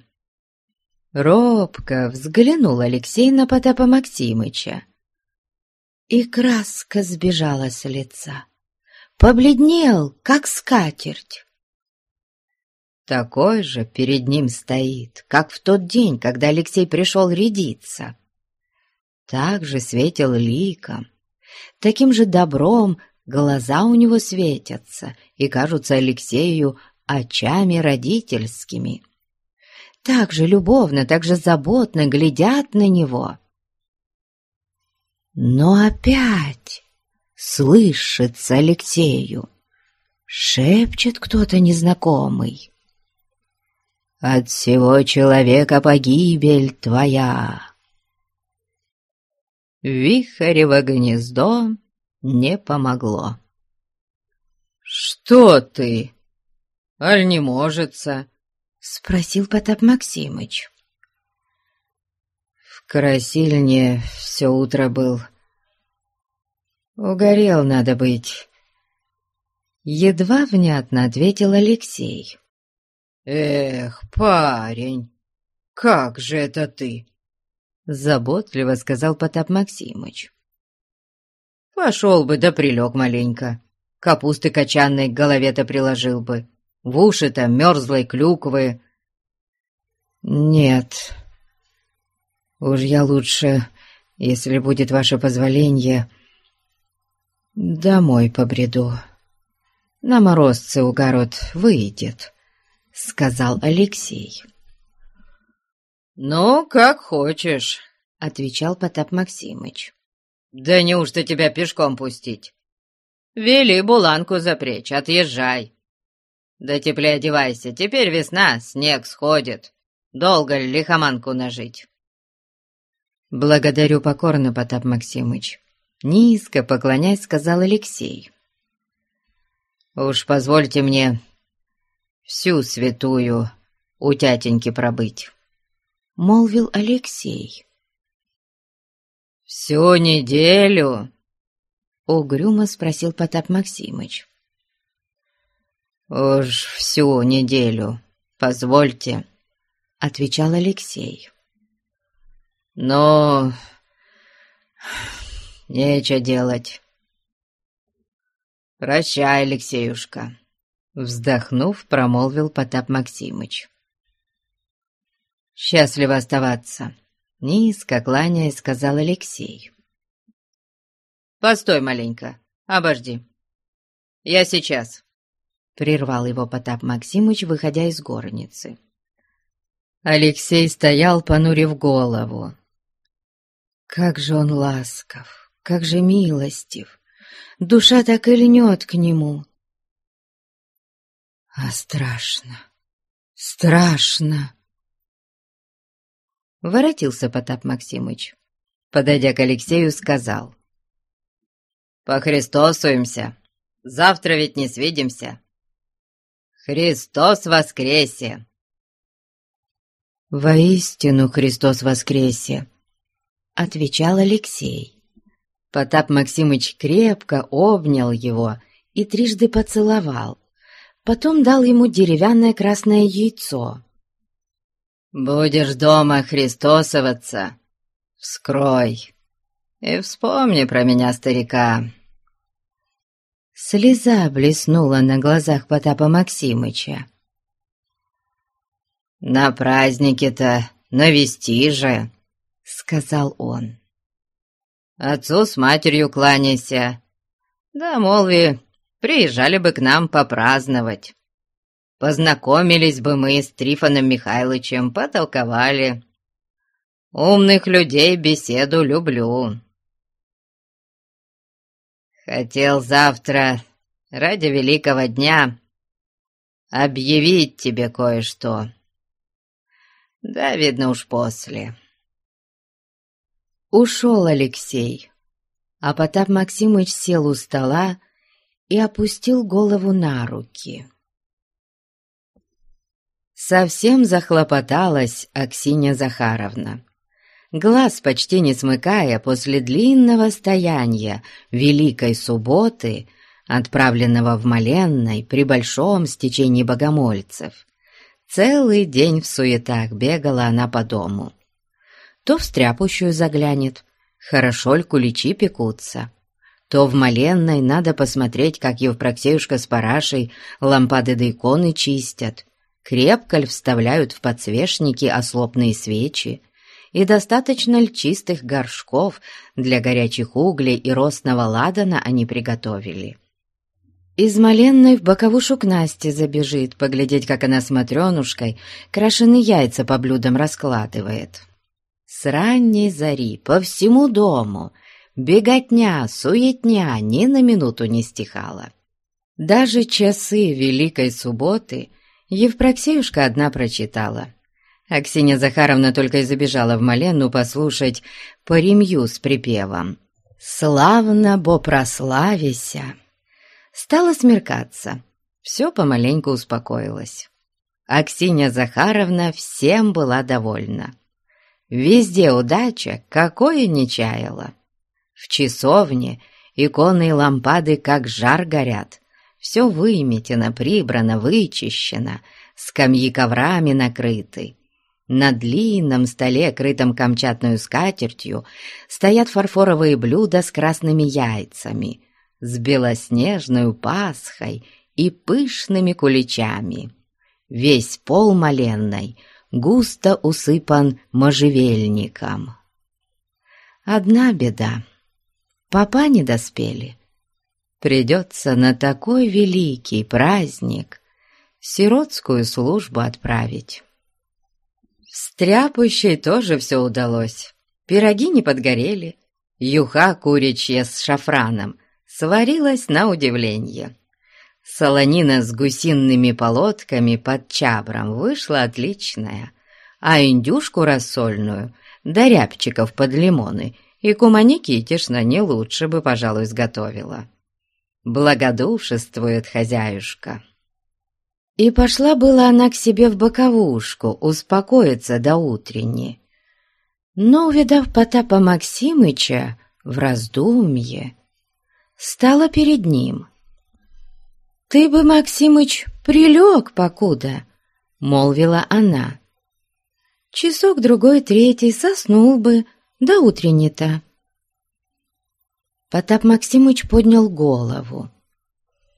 Робко взглянул Алексей на Потапа Максимыча. И краска сбежала с лица. Побледнел, как скатерть. Такой же перед ним стоит, как в тот день, когда Алексей пришел рядиться. Так же светил ликом, таким же добром глаза у него светятся и кажутся Алексею очами родительскими так же любовно, так же заботно глядят на него. Но опять слышится Алексею, шепчет кто-то незнакомый. «От всего человека погибель твоя!» Вихарево гнездо не помогло. «Что ты? Аль не можется?» — спросил Потап Максимыч. «В красильне все утро был. Угорел, надо быть». Едва внятно ответил Алексей. «Эх, парень, как же это ты?» Заботливо сказал Потап Максимыч. «Пошел бы да прилег маленько. Капусты качанной к голове-то приложил бы в уши-то мерзлой клюквы. Нет, уж я лучше, если будет ваше позволение, домой побреду. На морозце угород выйдет, — сказал Алексей. «Ну, как хочешь», — отвечал Потап Максимыч. «Да неужто тебя пешком пустить? Вели буланку запречь, отъезжай. Да теплее одевайся, теперь весна, снег сходит. Долго ли лихоманку нажить?» «Благодарю покорно, Потап Максимыч», — низко поклоняясь, сказал Алексей. «Уж позвольте мне всю святую у тятеньки пробыть», — молвил Алексей. «Всю неделю?» — угрюмо спросил Потап Максимыч. «Уж всю неделю, позвольте», — отвечал Алексей. «Но нечего делать. Прощай, Алексеюшка», — вздохнув, промолвил Потап Максимыч. «Счастливо оставаться», — низко кланяясь, сказал Алексей. «Постой маленько, обожди. Я сейчас». — прервал его Потап Максимыч, выходя из горницы. Алексей стоял, понурив голову. «Как же он ласков, как же милостив! Душа так и льнет к нему!» «А страшно, страшно!» Воротился Потап Максимыч. Подойдя к Алексею, сказал. «Похристосуемся. Завтра ведь не свидимся. «Христос воскресе!» «Воистину Христос воскресе!» — отвечал Алексей. Потап Максимыч крепко обнял его и трижды поцеловал. Потом дал ему деревянное красное яйцо. «Будешь дома христосоваться, вскрой и вспомни про меня, старика». Слеза блеснула на глазах Потапа Максимыча. «На празднике-то навести же», — сказал он. «Отцу с матерью кланяйся. Да, молви, приезжали бы к нам попраздновать. Познакомились бы мы с Трифоном Михайловичем, потолковали. Умных людей беседу люблю». Хотел завтра, ради великого дня, объявить тебе кое-что. Да, видно уж после. Ушел Алексей, а Потап Максимыч сел у стола и опустил голову на руки. Совсем захлопоталась Аксинья Захаровна глаз почти не смыкая после длинного стояния Великой Субботы, отправленного в Маленной при большом стечении богомольцев, Целый день в суетах бегала она по дому. То в стряпущую заглянет, хорошо ли куличи пекутся, то в Маленной надо посмотреть, как Евпроксеюшка с Парашей лампады да иконы чистят, крепко ли вставляют в подсвечники ослопные свечи, и достаточно ли чистых горшков для горячих углей и ростного ладана они приготовили. Из Маленной в боковушу к Насте забежит, поглядеть, как она с Матрёнушкой крашеные яйца по блюдам раскладывает. С ранней зари по всему дому беготня, суетня ни на минуту не стихала. Даже часы Великой Субботы Евпроксеюшка одна прочитала. Аксинья Захаровна только и забежала в Маленну послушать поремью с припевом «Славно бо прославися!» Стало смеркаться. Все помаленьку успокоилось. Аксинья Захаровна всем была довольна. Везде удача, какое не чаяла. В часовне иконы и лампады как жар горят. Все выметено, прибрано, вычищено, скамьи коврами накрыты. На длинном столе, крытом камчатную скатертью, стоят фарфоровые блюда с красными яйцами, с белоснежной пасхой и пышными куличами. Весь пол моленной густо усыпан можжевельником. Одна беда. Папа не доспели. Придется на такой великий праздник сиротскую службу отправить. Стряпущей тоже все удалось. Пироги не подгорели, юха куричья с шафраном сварилась на удивление. Солонина с гусиными полотками под чабром вышла отличная, а индюшку рассольную, да рябчиков под лимоны и Кума Никитишна не лучше бы, пожалуй, сготовила. Благодушествует хозяюшка. И пошла была она к себе в боковушку успокоиться до утренни. Но, увидав Потапа Максимыча в раздумье, стала перед ним. «Ты бы, Максимыч, прилег покуда», — молвила она. «Часок-другой третий соснул бы до утренней-то». Потап Максимыч поднял голову.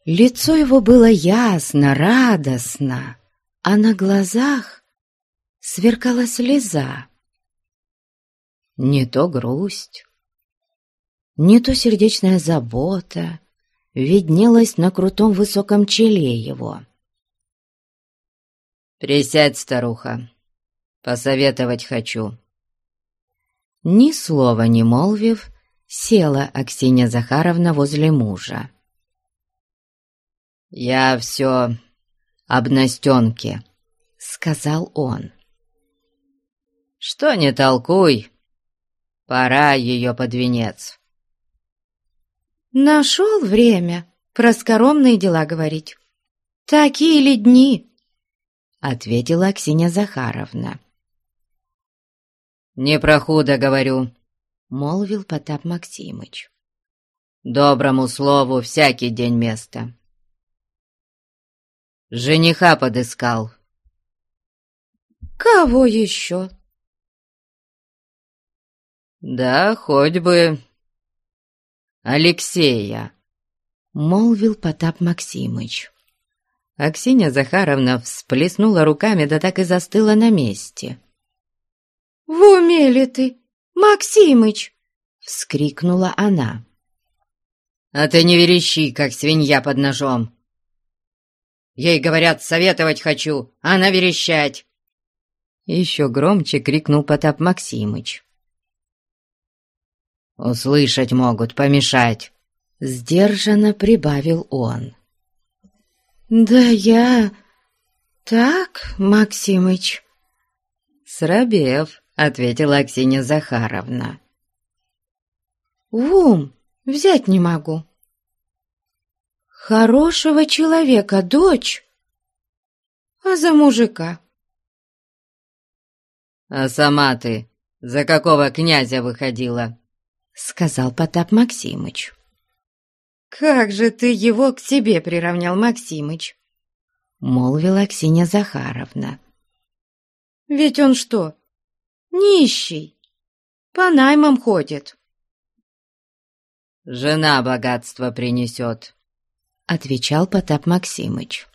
Лицо его было ясно, радостно, а на глазах сверкала слеза. Не то грусть, не то сердечная забота виднелась на крутом высоком челе его. «Присядь, старуха, посоветовать хочу». Ни слова не молвив, села Аксинья Захаровна возле мужа. «Я все об Настенке», — сказал он. «Что не толкуй, пора ее под венец». Нашел время про скоромные дела говорить. Такие ли дни? Ответила Аксинья Захаровна. «Не про худо говорю», — молвил Потап Максимыч. «Доброму слову всякий день место. Жениха подыскал». «Кого еще?» «Да хоть бы Алексея!» — молвил Потап Максимыч. Аксинья Захаровна всплеснула руками, да так и застыла на месте. «В уме ли ты, Максимыч?» — вскрикнула она. «А ты не верещи, как свинья под ножом!» Ей, говорят, советовать хочу, а она верещать!» Еще громче крикнул Потап Максимыч. «Услышать могут, помешать!» Сдержанно прибавил он. «Да я... так, Максимыч?» Срабев, ответила Аксинья Захаровна. «В ум взять не могу. Хорошего человека дочь, а за мужика». «А сама ты за какого князя выходила?» — сказал Потап Максимыч. «Как же ты его к себе приравнял, Максимыч?» — молвила Аксинья Захаровна. Ведь он что, нищий, по наймам ходит. «Жена богатство принесет», — отвечал Потап Максимыч.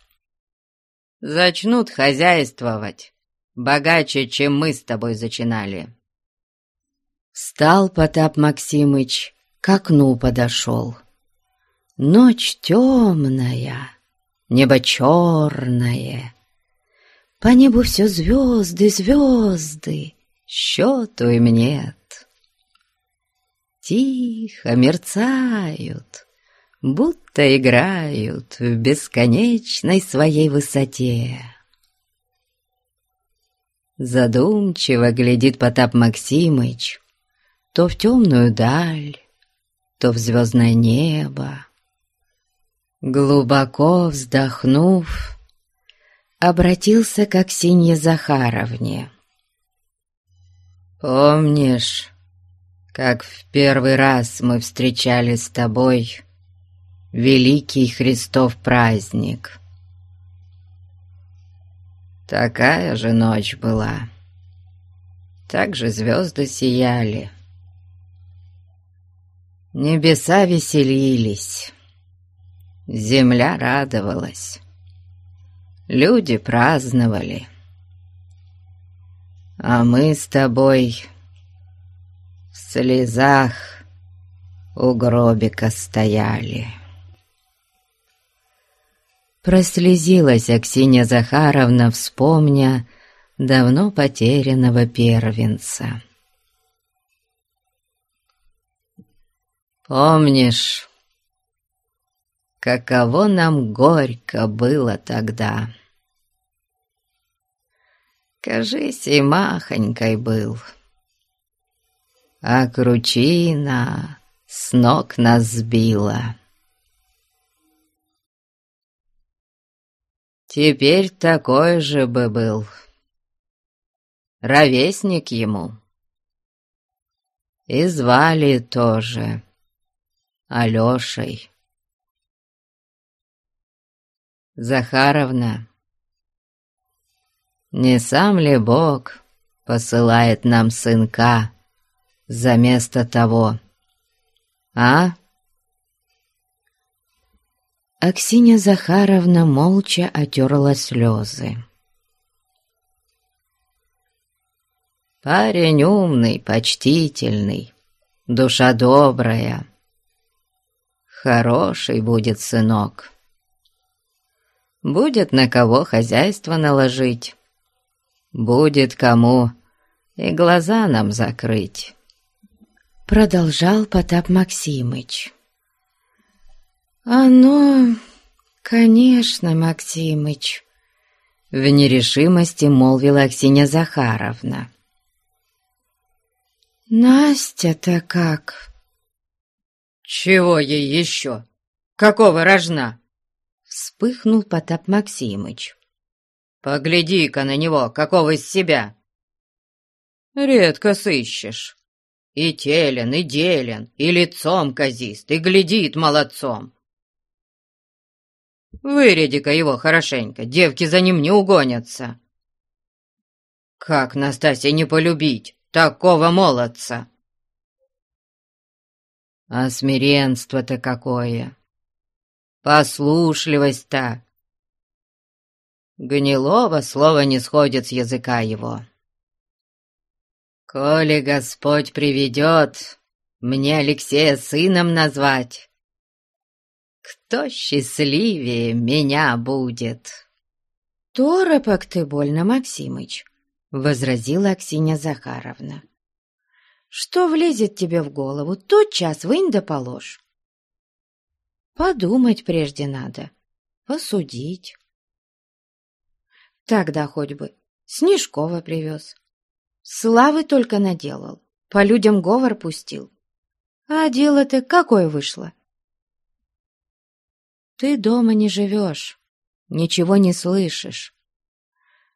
«Зачнут хозяйствовать, богаче, чем мы с тобой зачинали». Встал Потап Максимыч, к окну подошел. Ночь темная, небо черное. По небу все звезды, звезды, счету им нет. Тихо мерцают, будто играют в бесконечной своей высоте. Задумчиво глядит Потап Максимыч то в темную даль, то в звездное небо. Глубоко вздохнув, обратился к Аксинье Захаровне. «Помнишь, как в первый раз мы встречали с тобой Великий Христов праздник?» Такая же ночь была. Так же звезды сияли. Небеса веселились, земля радовалась, люди праздновали, а мы с тобой в слезах у гробика стояли. Прослезилась Аксинья Захаровна, вспомня давно потерянного первенца. Помнишь, каково нам горько было тогда? Кажись, и махонькой был. А кручина с ног нас сбила. Теперь такой же бы был. Ровесник ему. И звали тоже. Алешей. Захаровна, не сам ли Бог посылает нам сынка за место того, а? Аксинья Захаровна молча отерла слезы. Парень умный, почтительный, душа добрая, Хороший будет сынок. Будет на кого хозяйство наложить. Будет кому и глаза нам закрыть. Продолжал Потап Максимыч. «Оно, конечно, Максимыч», — в нерешимости молвила Аксинья Захаровна. «Настя-то как?» «Чего ей еще? Какого рожна?» Вспыхнул Потап Максимыч. «Погляди-ка на него, какого из себя!» «Редко сыщешь. И телен, и делен, и лицом казист, и глядит молодцом. Выряди-ка его хорошенько, девки за ним не угонятся. Как Настасья не полюбить такого молодца?» А смиренство-то какое! Послушливость-то! Гнилого слова не сходит с языка его. Коли Господь приведет, мне Алексея сыном назвать, кто счастливее меня будет?» «Торопок ты больно, Максимыч», — возразила Аксинья Захаровна. Что влезет тебе в голову, тот час вынь да положь. Подумать прежде надо, посудить. Тогда хоть бы Снежкова привез. Славы только наделал, по людям говор пустил. А дело-то какое вышло? Ты дома не живешь, ничего не слышишь.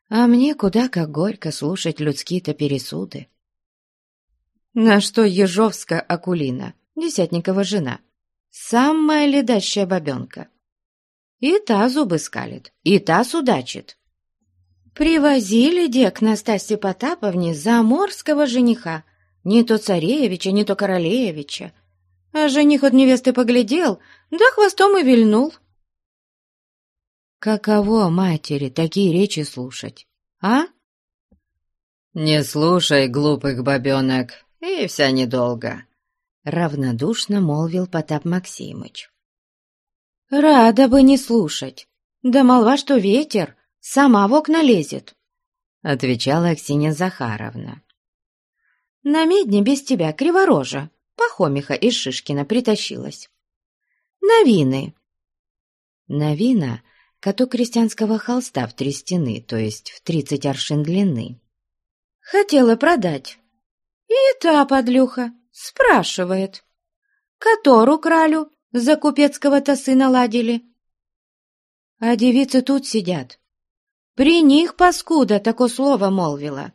А мне куда как горько слушать людские-то пересуды. На что Ежовска Акулина, Десятникова жена, самая ледащая бабенка. И та зубы скалит, и та судачит. Привозили де к Настасье Потаповне заморского жениха, не то царевича, не то королевича. А жених от невесты поглядел, да хвостом и вильнул. Каково матери такие речи слушать, а? «Не слушай, глупых бабенок, и вся недолго», — равнодушно молвил Потап Максимыч. «Рада бы не слушать. Да молва, что ветер, сама в окна лезет», — отвечала Аксинья Захаровна. «На медне без тебя криворожа, Пахомиха из Шишкина притащилась. Новины». Новина — каток крестьянского холста в три стены, то есть в тридцать аршин длины. Хотела продать. И та подлюха спрашивает, которую кралю за купецкого-то сына ладили. А девицы тут сидят. При них паскуда тако слово молвила.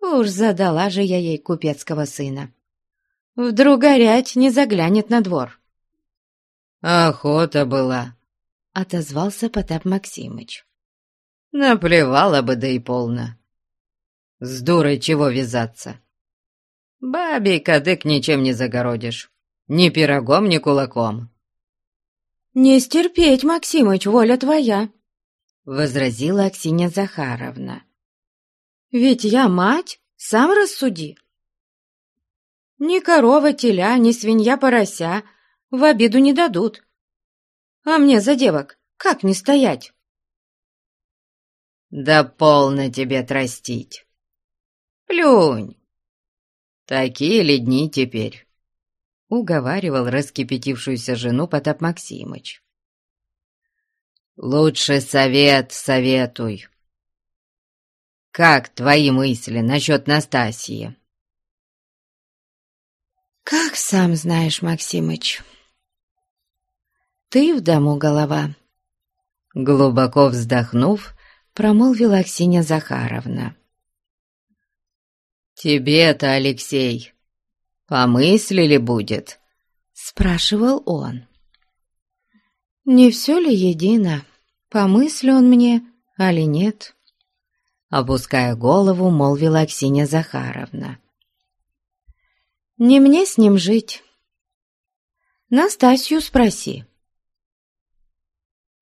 Уж задала же я ей купецкого сына. Вдруг горять не заглянет на двор. «Охота была», — отозвался Потап Максимыч. «Наплевала бы, да и полно. С дурой чего вязаться? Бабий кадык ничем не загородишь. Ни пирогом, ни кулаком. «Не стерпеть, Максимыч, воля твоя», — возразила Аксинья Захаровна. «Ведь я мать, сам рассуди. Ни корова теля, ни свинья порося в обиду не дадут. А мне за девок как не стоять?» «Да полно тебе тростить!» Плюнь! Такие ли дни теперь?» — уговаривал раскипятившуюся жену Потап Максимыч. «Лучше совет советуй. Как твои мысли насчет Настасьи?» «Как сам знаешь, Максимыч. Ты в дому голова». Глубоко вздохнув, промолвила Аксинья Захаровна. «Тебе-то, Алексей, помыслили будет?» — спрашивал он. «Не все ли едино? Помысли он мне, али нет?» Опуская голову, молвила Аксинья Захаровна. «Не мне с ним жить. Настасью спроси».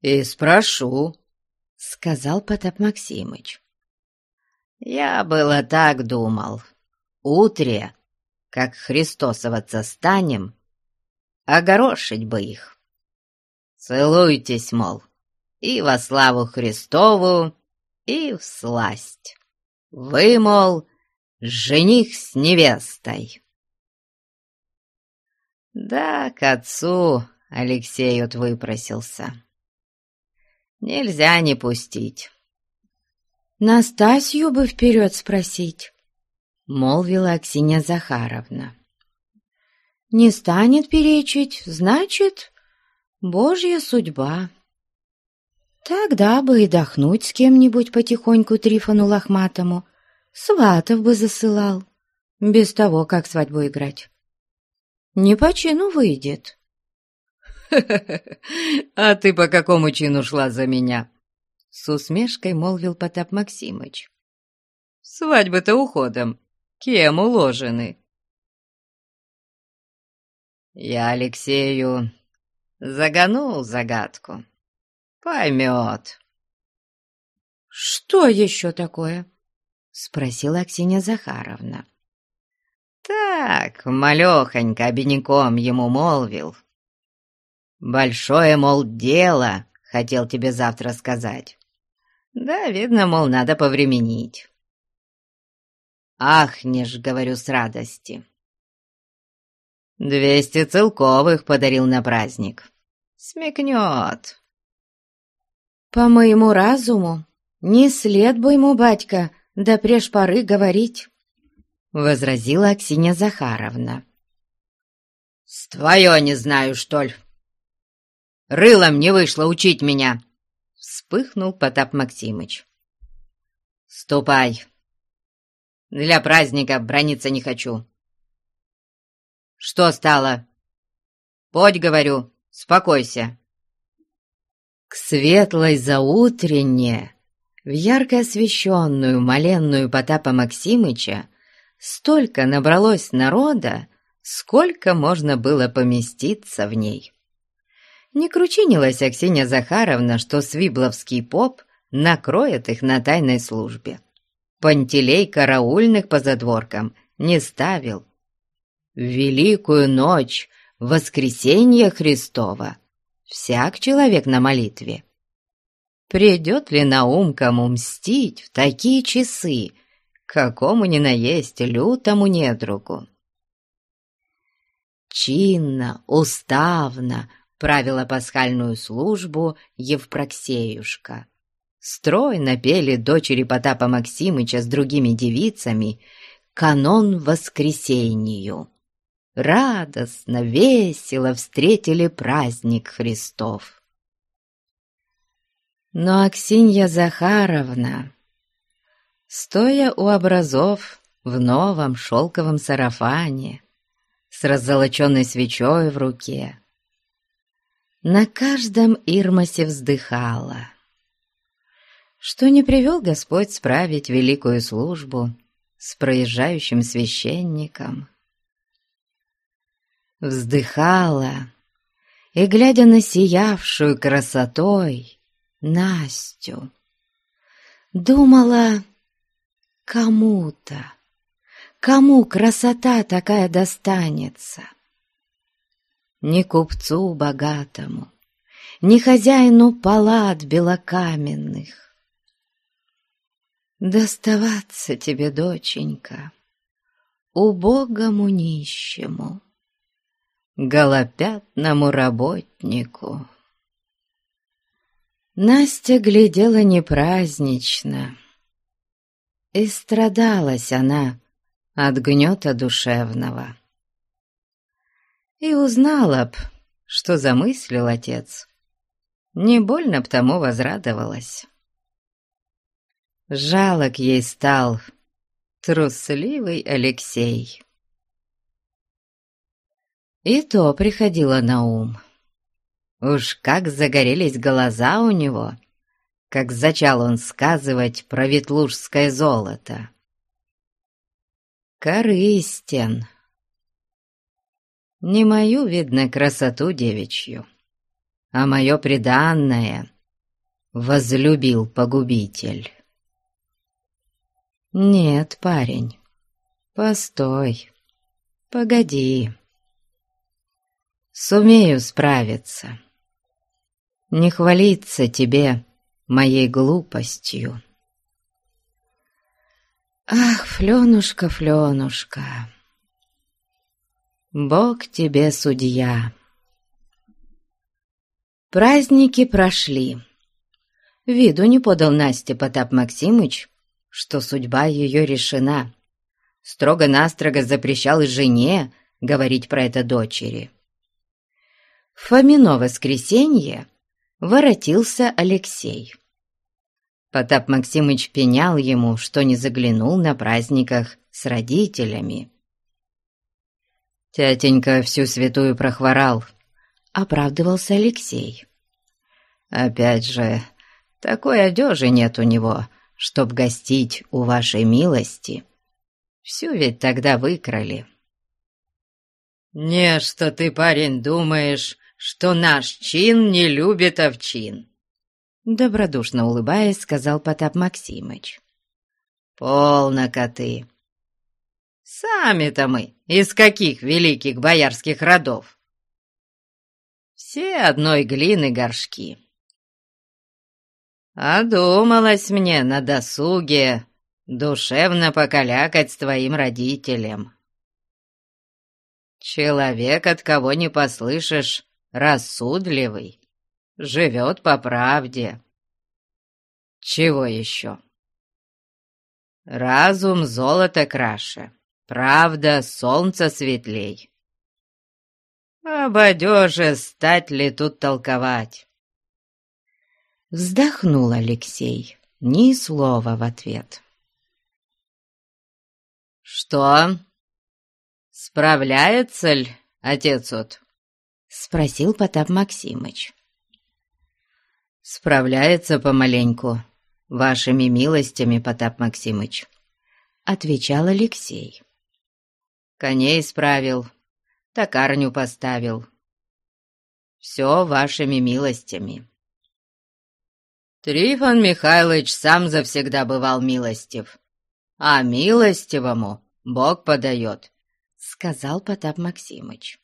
«И спрошу», — сказал Потап Максимыч. Я было так думал. Утре, как христосоваться станем, огорошить бы их. Целуйтесь, мол, и во славу Христову, и в сласть. Вы, мол, жених с невестой. Да, к отцу Алексей выпросился. Нельзя не пустить. Настасью бы вперед спросить, — молвила Аксинья Захаровна. Не станет перечить, значит, Божья судьба. Тогда бы и дохнуть с кем-нибудь потихоньку Трифону Лохматому, сватов бы засылал, без того, как свадьбу играть. Не по чину выйдет. «А ты по какому чину шла за меня?» С усмешкой молвил Потап Максимыч. «Свадьбы-то уходом. Кем уложены?» Я Алексею загонул загадку. Поймет. «Что еще такое?» — спросила Аксинья Захаровна. Так, малехонько обиняком ему молвил. Большое, мол, дело хотел тебе завтра сказать. Да, видно, мол, надо повременить. Ахнешь, говорю, с радости. Двести целковых подарил на праздник. Смекнет. По моему разуму, не след бы ему, батька, до преж поры говорить, — возразила Аксинья Захаровна. «С твое не знаю, что ли. Рылом не вышло учить меня вспыхнул Потап Максимыч. «Ступай! Для праздника брониться не хочу!» «Что стало?» «Подь, говорю, спокойся!» К светлой заутренне В ярко освещенную моленную Потапа Максимыча столько набралось народа, сколько можно было поместиться в ней. Не кручинилась Аксинья Захаровна, что свибловский поп накроет их на тайной службе. Пантелей караульных по задворкам не ставил. В великую ночь воскресенья Христова всяк человек на молитве. Придет ли на ум кому мстить в такие часы, какому ни наесть лютому недругу? Чинно, уставно правила пасхальную службу Евпроксеюшка. Стройно пели дочери Потапа Максимыча с другими девицами канон воскресенью. Радостно, весело встретили праздник Христов. Но Аксинья Захаровна, стоя у образов в новом шелковом сарафане, с раззолоченной свечой в руке, на каждом Ирмасе вздыхала — что не привел Господь справить великую службу с проезжающим священником. Вздыхала и, глядя на сиявшую красотой Настю, думала кому-то, кому красота такая достанется. Не купцу богатому, не хозяину палат белокаменных, доставаться тебе, доченька, убогому нищему, голопятному работнику. Настя глядела непразднично, и страдалась она от гнета душевного. И узнала б, что замыслил отец, не больно б тому возрадовалась. Жалок ей стал трусливый Алексей. И то приходило на ум. Уж как загорелись глаза у него, как зачал он сказывать про ветлужское золото. Корыстен. Не мою, видно, красоту девичью, а мое преданное возлюбил погубитель. «Нет, парень, постой, погоди. Сумею справиться. Не хвалиться тебе моей глупостью». «Ах, Фленушка, Фленушка, Бог тебе судья!» Праздники прошли. Виду не подал Насте Потап Максимыч, что судьба ее решена. Строго-настрого запрещал жене говорить про это дочери. В Фомино воскресенье воротился Алексей. Потап Максимыч пенял ему, что не заглянул на праздниках с родителями. «Тятенька всю святую прохворал», — оправдывался Алексей. «Опять же, такой одежи нет у него, чтоб гостить у вашей милости. Всю ведь тогда выкрали». «Не, что ты, парень, думаешь, что наш чин не любит овчин?» Добродушно улыбаясь, сказал Потап Максимыч. «Полно, коты! Сами-то мы из каких великих боярских родов? Все одной глины горшки. А думалось мне на досуге душевно покалякать с твоим родителем. Человек, от кого не послышишь, рассудливый, живет по правде. Чего еще? Разум золото краше, правда солнце светлей. Об одежде стать ли тут толковать? Вздохнул Алексей, ни слова в ответ. «Что? Справляется ли отец от?» — спросил Потап Максимыч. «Справляется помаленьку», вашими милостями, Потап Максимыч», — отвечал Алексей. «Коней справил, токарню поставил. Все вашими милостями». Трифон Михайлович сам завсегда бывал милостив, а милостивому Бог подает, — сказал Потап Максимыч.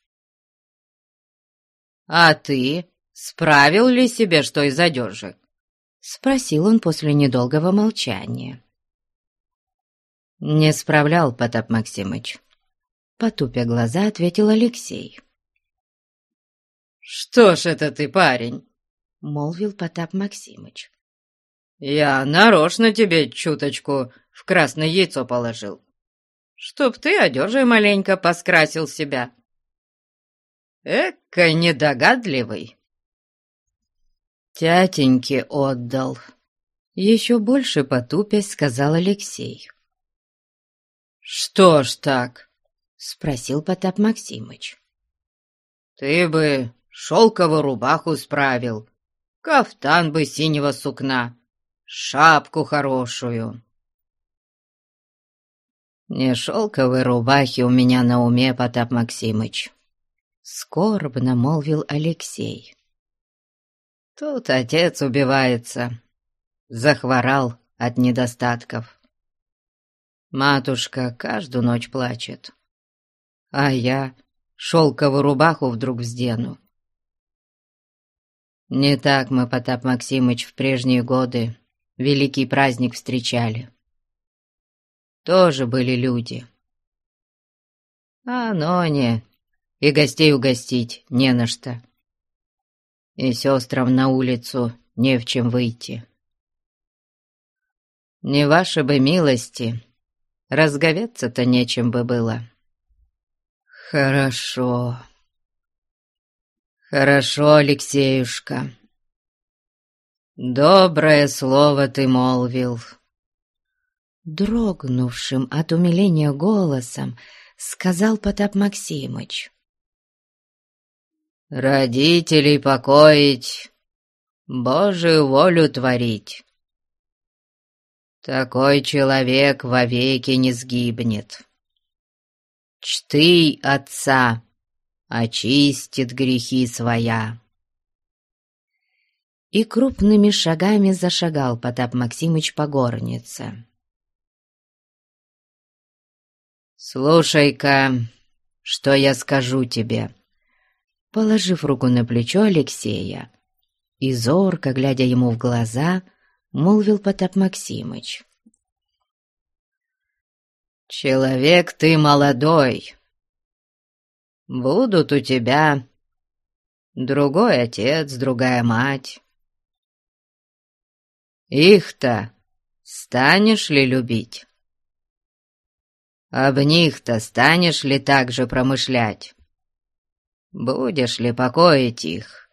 «А ты справил ли себе что из одежи?» — спросил он после недолгого молчания. «Не справлял, Потап Максимыч», — потупя глаза, ответил Алексей. «Что ж это ты, парень?» — молвил Потап Максимыч. «Я нарочно тебе чуточку в красное яйцо положил, чтоб ты одежей маленько поскрасил себя. Эка недогадливый!» «Тятеньке отдал», — еще больше потупясь сказал Алексей. «Что ж так?» — спросил Потап Максимыч. «Ты бы шелковую рубаху справил, кафтан бы синего сукна, шапку хорошую». «Не шелковой рубахи у меня на уме, Потап Максимыч», — скорбно молвил Алексей. «Тут отец убивается, захворал от недостатков». Матушка каждую ночь плачет. А я шелковую рубаху вдруг вздену. Не так мы, Потап Максимыч, в прежние годы великий праздник встречали. Тоже были люди. А но не, и гостей угостить не на что. И сестрам на улицу не в чем выйти. Не ваши бы милости, Разговеться-то нечем бы было. Хорошо. Хорошо, Алексеюшка. Доброе слово ты молвил. Дрогнувшим от умиления голосом сказал Потап Максимыч. Родителей покоить, Божию волю творить. Такой человек вовеки не сгибнет. Чты отца, очистит грехи своя. И крупными шагами зашагал Потап Максимыч по горнице. «Слушай-ка, что я скажу тебе?» Положив руку на плечо Алексея и зорко, глядя ему в глаза, молвил Потап Максимыч. «Человек ты молодой. Будут у тебя другой отец, другая мать. Их-то станешь ли любить? Об них-то станешь ли так же промышлять? Будешь ли покоить их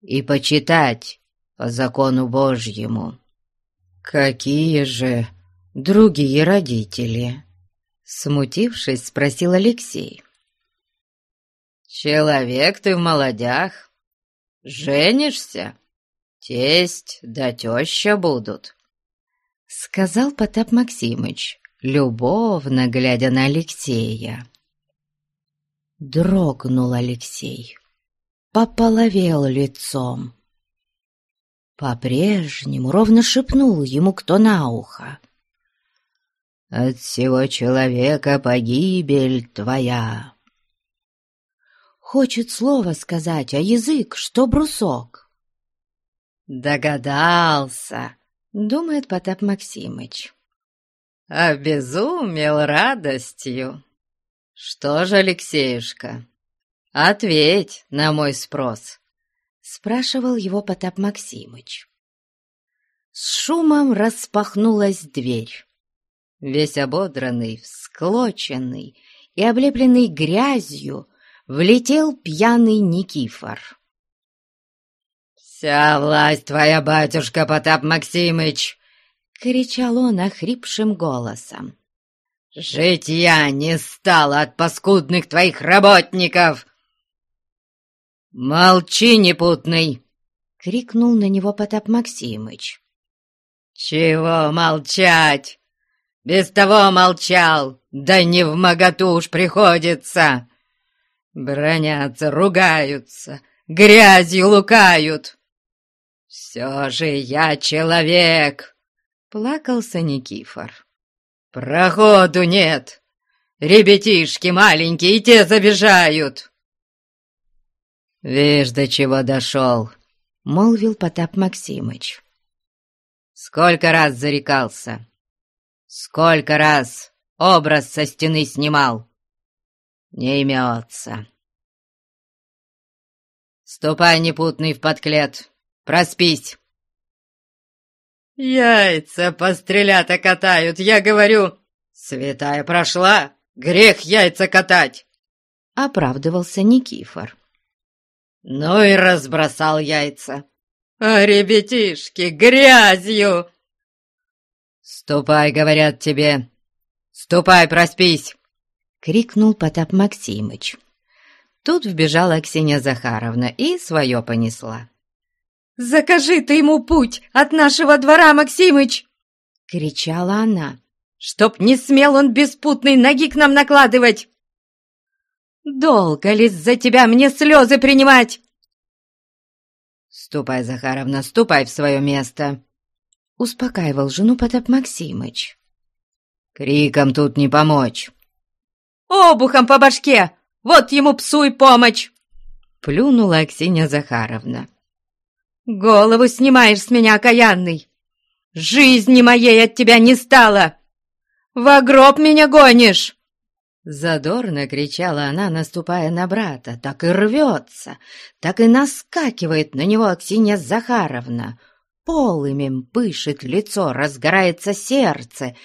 и почитать по закону Божьему?» «Какие же другие родители?» Смутившись, спросил Алексей. «Человек ты в молодях. Женишься? Тесть да теща будут», — сказал Потап Максимыч, любовно глядя на Алексея. Дрогнул Алексей, пополовел лицом по-прежнему ровно шепнул ему кто на ухо. «От всего человека погибель твоя». Хочет слово сказать, а язык, что брусок. «Догадался», — думает Потап Максимыч. «Обезумел радостью. Что же, Алексеюшка, ответь на мой спрос» спрашивал его Потап Максимыч. С шумом распахнулась дверь. Весь ободранный, всклоченный и облепленный грязью влетел пьяный Никифор. «Вся власть твоя, батюшка Потап Максимыч!» — кричал он охрипшим голосом. «Жить я не стала от паскудных твоих работников!» «Молчи, непутный!» — крикнул на него Потап Максимыч. «Чего молчать? Без того молчал, да не в моготу уж приходится. Бронятся, ругаются, грязью лукают. Все же я человек!» — плакался Никифор. «Проходу нет! Ребятишки маленькие, и те забежают!» «Вишь, до чего дошел!» — молвил Потап Максимыч. «Сколько раз зарекался! Сколько раз образ со стены снимал! Не имется!» «Ступай, непутный, в подклет! Проспись!» «Яйца пострелята катают, я говорю! Святая прошла, грех яйца катать!» — оправдывался Никифор. Ну и разбросал яйца. А ребятишки грязью! «Ступай, — говорят тебе, — ступай, проспись!» — крикнул Потап Максимыч. Тут вбежала Ксения Захаровна и свое понесла. «Закажи ты ему путь от нашего двора, Максимыч!» — кричала она. «Чтоб не смел он беспутный ноги к нам накладывать!» Долго ли за тебя мне слезы принимать?» «Ступай, Захаровна, ступай в свое место!» Успокаивал жену Потап Максимыч. «Криком тут не помочь!» «Обухом по башке! Вот ему псу и помощь!» Плюнула Аксинья Захаровна. «Голову снимаешь с меня, окаянный! Жизни моей от тебя не стало! В гроб меня гонишь!» Задорно кричала она, наступая на брата. Так и рвется, так и наскакивает на него Аксинья Захаровна. Полымем пышет лицо, разгорается сердце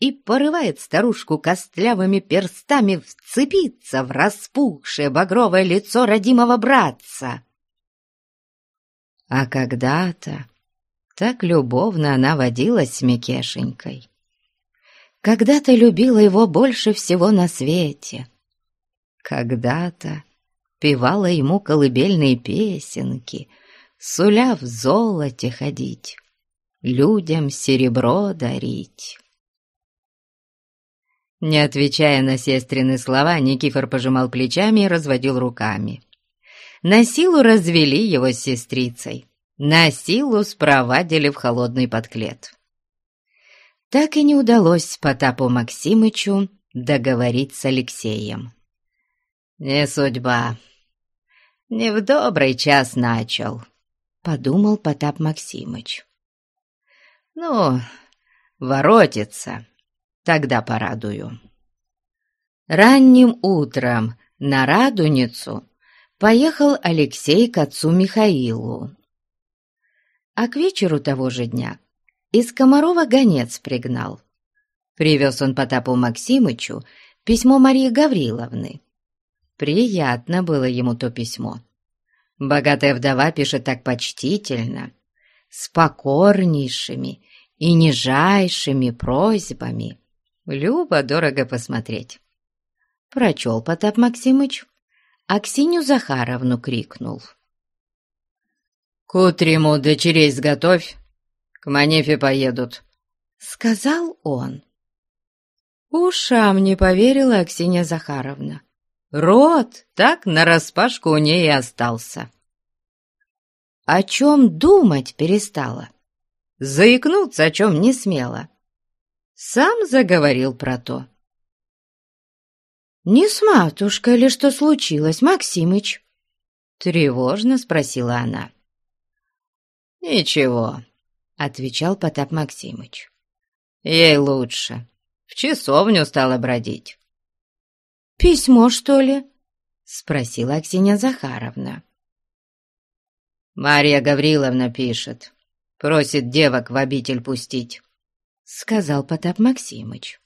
и порывает старушку костлявыми перстами вцепиться в распухшее багровое лицо родимого братца. А когда-то так любовно она водилась с Микешенькой. Когда-то любила его больше всего на свете. Когда-то певала ему колыбельные песенки, суля в золоте ходить, людям серебро дарить. Не отвечая на сестрины слова, Никифор пожимал плечами и разводил руками. На силу развели его с сестрицей, на силу спровадили в холодный подклет так и не удалось Потапу Максимычу договорить с Алексеем. «Не судьба, не в добрый час начал», — подумал Потап Максимыч. «Ну, воротится, тогда порадую». Ранним утром на Радуницу поехал Алексей к отцу Михаилу. А к вечеру того же дня из Комарова гонец пригнал. Привез он Потапу Максимычу письмо Марии Гавриловны. Приятно было ему то письмо. Богатая вдова пишет так почтительно, с покорнейшими и нижайшими просьбами. Любо дорого посмотреть. Прочел Потап Максимыч, а Ксению Захаровну крикнул. «К утрему дочерей сготовь, к Манефе поедут», — сказал он. Ушам не поверила Аксинья Захаровна. Рот так нараспашку у ней и остался. О чем думать перестала? Заикнуться о чем не смела. Сам заговорил про то. «Не с матушкой ли что случилось, Максимыч?» Тревожно спросила она. «Ничего, — отвечал Потап Максимыч. «Ей лучше. В часовню стала бродить». «Письмо, что ли?» — спросила Аксинья Захаровна. «Марья Гавриловна пишет. Просит девок в обитель пустить», — сказал Потап Максимыч.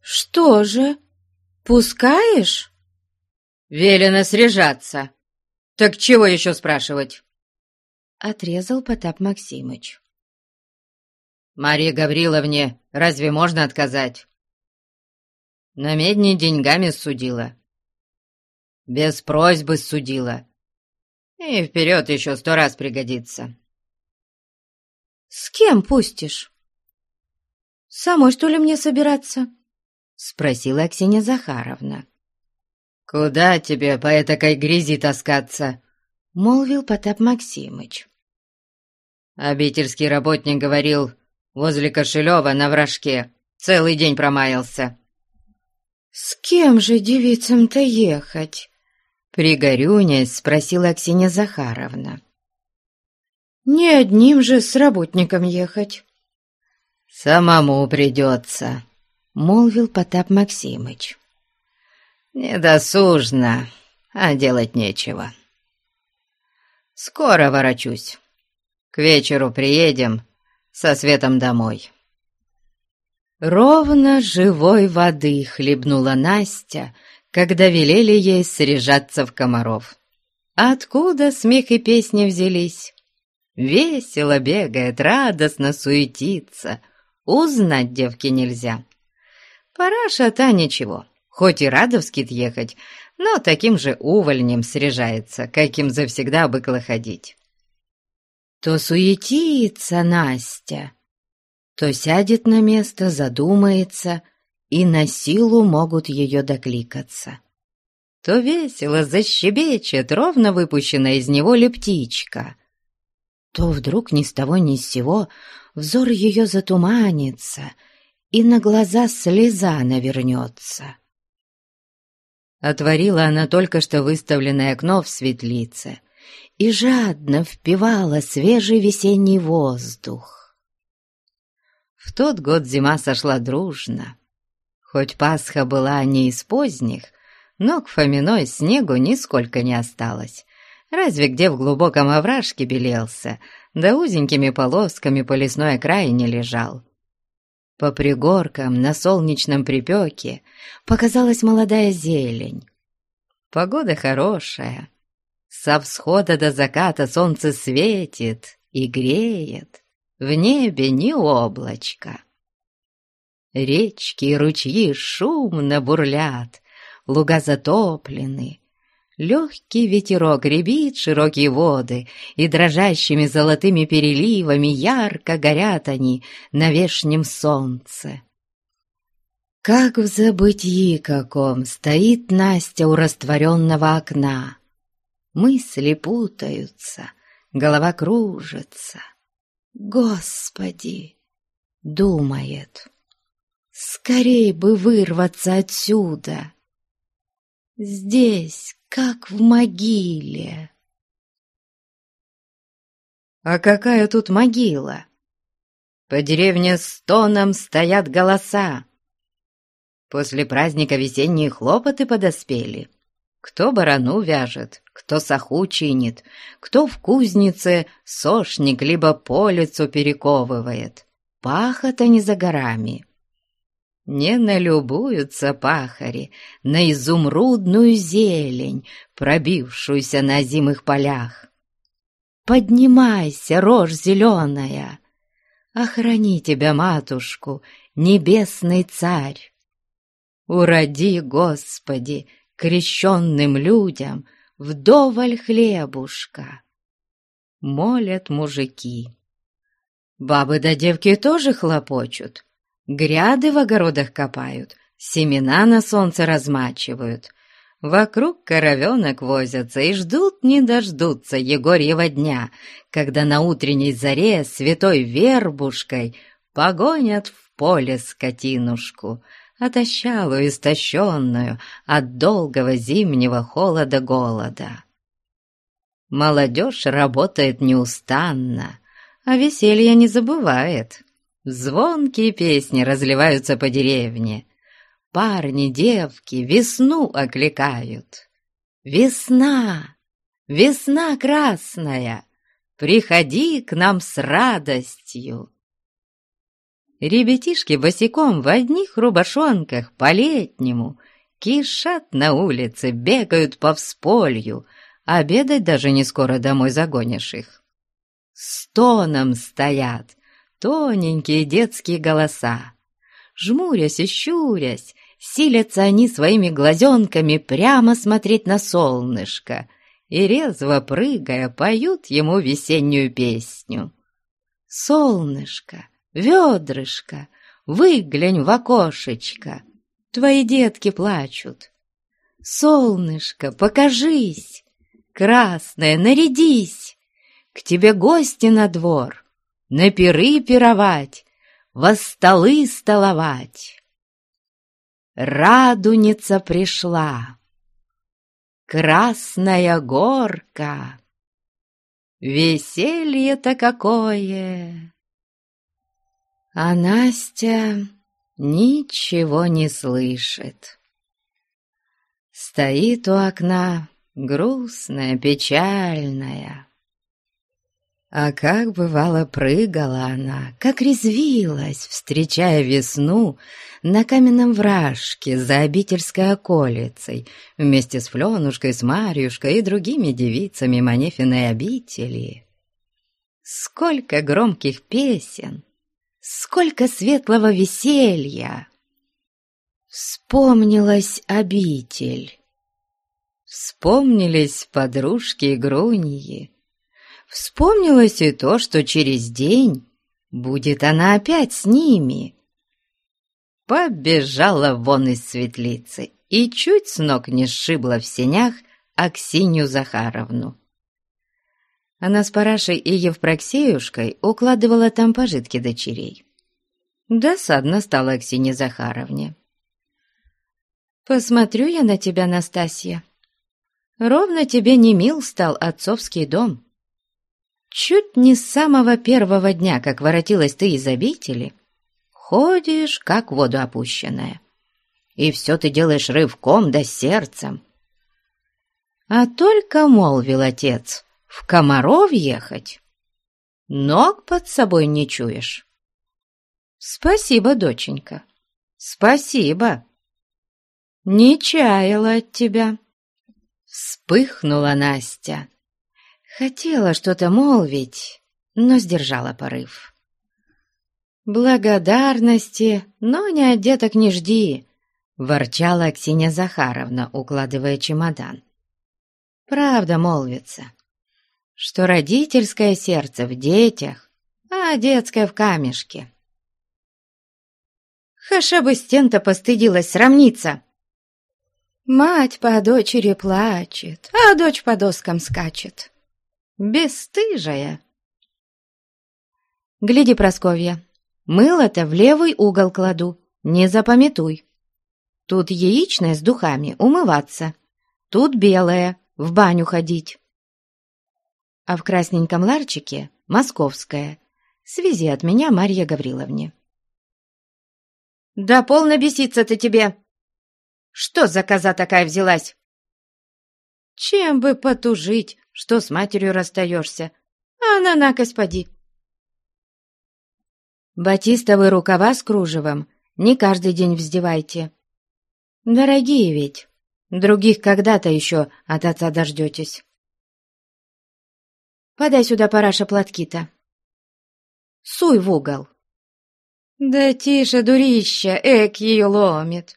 «Что же, пускаешь?» «Велено срежаться. Так чего еще спрашивать?» — отрезал Потап Максимыч. Марии Гавриловне разве можно отказать? На медни деньгами судила. Без просьбы судила. И вперед еще сто раз пригодится. «С кем пустишь?» «Самой, что ли, мне собираться?» — спросила Аксинья Захаровна. «Куда тебе по этакой грязи таскаться?» — молвил Потап Максимыч. Обительский работник говорил, возле Кошелева на вражке целый день промаялся. «С кем же девицам-то ехать?» Пригорюнясь, спросила Аксинья Захаровна. «Не одним же с работником ехать». «Самому придется», — молвил Потап Максимыч. «Недосужно, а делать нечего. Скоро ворочусь. К вечеру приедем со светом домой». Ровно живой воды хлебнула Настя, когда велели ей срежаться в комаров. Откуда смех и песни взялись? Весело бегает, радостно суетится. Узнать девки нельзя. Параша-то ничего, хоть и рада в ехать, но таким же увольнем срежается, каким завсегда быкло ходить. То суетится Настя, то сядет на место, задумается, и на силу могут ее докликаться. То весело защебечет ровно выпущенная из него птичка, то вдруг ни с того ни с сего взор ее затуманится, и на глаза слеза навернется. Отворила она только что выставленное окно в светлице и жадно впивала свежий весенний воздух. В тот год зима сошла дружно. Хоть Пасха была не из поздних, но к Фоминой снегу нисколько не осталось. Разве где в глубоком овражке белелся, да узенькими полосками по лесной окраине лежал. По пригоркам на солнечном припеке показалась молодая зелень. Погода хорошая. Со всхода до заката солнце светит и греет. В небе ни облачка. Речки и ручьи шумно бурлят, луга затоплены, Легкий ветерок ребит широкие воды, и дрожащими золотыми переливами ярко горят они на вешнем солнце. Как в забытии каком стоит Настя у растворенного окна. Мысли путаются, голова кружится. Господи! Думает. Скорей бы вырваться отсюда. Здесь, как в могиле. А какая тут могила? По деревне стоном стоят голоса. После праздника весенние хлопоты подоспели. Кто барану вяжет, кто саху чинит, кто в кузнице сошник либо полицу перековывает. Пахота не за горами не налюбуются пахари на изумрудную зелень, пробившуюся на зимых полях. Поднимайся, рожь зеленая, охрани тебя, матушку, небесный царь. Уроди, Господи, крещенным людям вдоволь хлебушка. Молят мужики. Бабы да девки тоже хлопочут, Гряды в огородах копают, семена на солнце размачивают. Вокруг коровенок возятся и ждут не дождутся Егорьева дня, когда на утренней заре святой вербушкой погонят в поле скотинушку, отощалую, истощенную от долгого зимнего холода-голода. Молодежь работает неустанно, а веселье не забывает. Звонкие песни разливаются по деревне. Парни, девки весну окликают. «Весна! Весна красная! Приходи к нам с радостью!» Ребятишки босиком в одних рубашонках по-летнему кишат на улице, бегают по всполью, обедать даже не скоро домой загонишь их. Стоном стоят, тоненькие детские голоса. Жмурясь и щурясь, силятся они своими глазенками прямо смотреть на солнышко и, резво прыгая, поют ему весеннюю песню. Солнышко, ведрышко, выглянь в окошечко, твои детки плачут. Солнышко, покажись, красное, нарядись, к тебе гости на двор, на пиры пировать, во столы столовать. Радуница пришла, красная горка. Веселье-то какое! А Настя ничего не слышит. Стоит у окна грустная, печальная. А как бывало прыгала она, как резвилась, встречая весну на каменном вражке за обительской околицей, вместе с Фленушкой, с Марьюшкой и другими девицами Манефиной обители. Сколько громких песен, сколько светлого веселья! Вспомнилась обитель. Вспомнились подружки и груньи. Вспомнилось и то, что через день будет она опять с ними — побежала вон из светлицы и чуть с ног не сшибла в сенях Аксинью Захаровну. Она с Парашей и Евпроксеюшкой укладывала там пожитки дочерей. Досадно стало Аксине Захаровне. «Посмотрю я на тебя, Настасья. Ровно тебе не мил стал отцовский дом. Чуть не с самого первого дня, как воротилась ты из обители, Ходишь, как воду опущенная. И все ты делаешь рывком да сердцем. А только молвил отец, в комаров ехать. Ног под собой не чуешь. Спасибо, доченька, спасибо. Не чаяла от тебя. Вспыхнула Настя. Хотела что-то молвить, но сдержала порыв. «Благодарности, но не от деток не жди», — ворчала Аксинья Захаровна, укладывая чемодан. «Правда молвится, что родительское сердце в детях, а детское в камешке». Хаша бы стен-то постыдилась сравниться. Мать по дочери плачет, а дочь по доскам скачет. Бесстыжая. Гляди, Просковья, Мыло-то в левый угол кладу, не запамятуй. Тут яичное с духами умываться, тут белое в баню ходить. А в красненьком ларчике московское. Связи от меня Марья Гавриловне. «Да полно беситься-то тебе! Что за коза такая взялась?» «Чем бы потужить, что с матерью расстаешься? А она на поди!» Батистовые рукава с кружевом не каждый день вздевайте. Дорогие ведь, других когда-то еще от отца дождетесь. Подай сюда, параша, платки-то. Суй в угол. Да тише, дурища, эк ее ломит.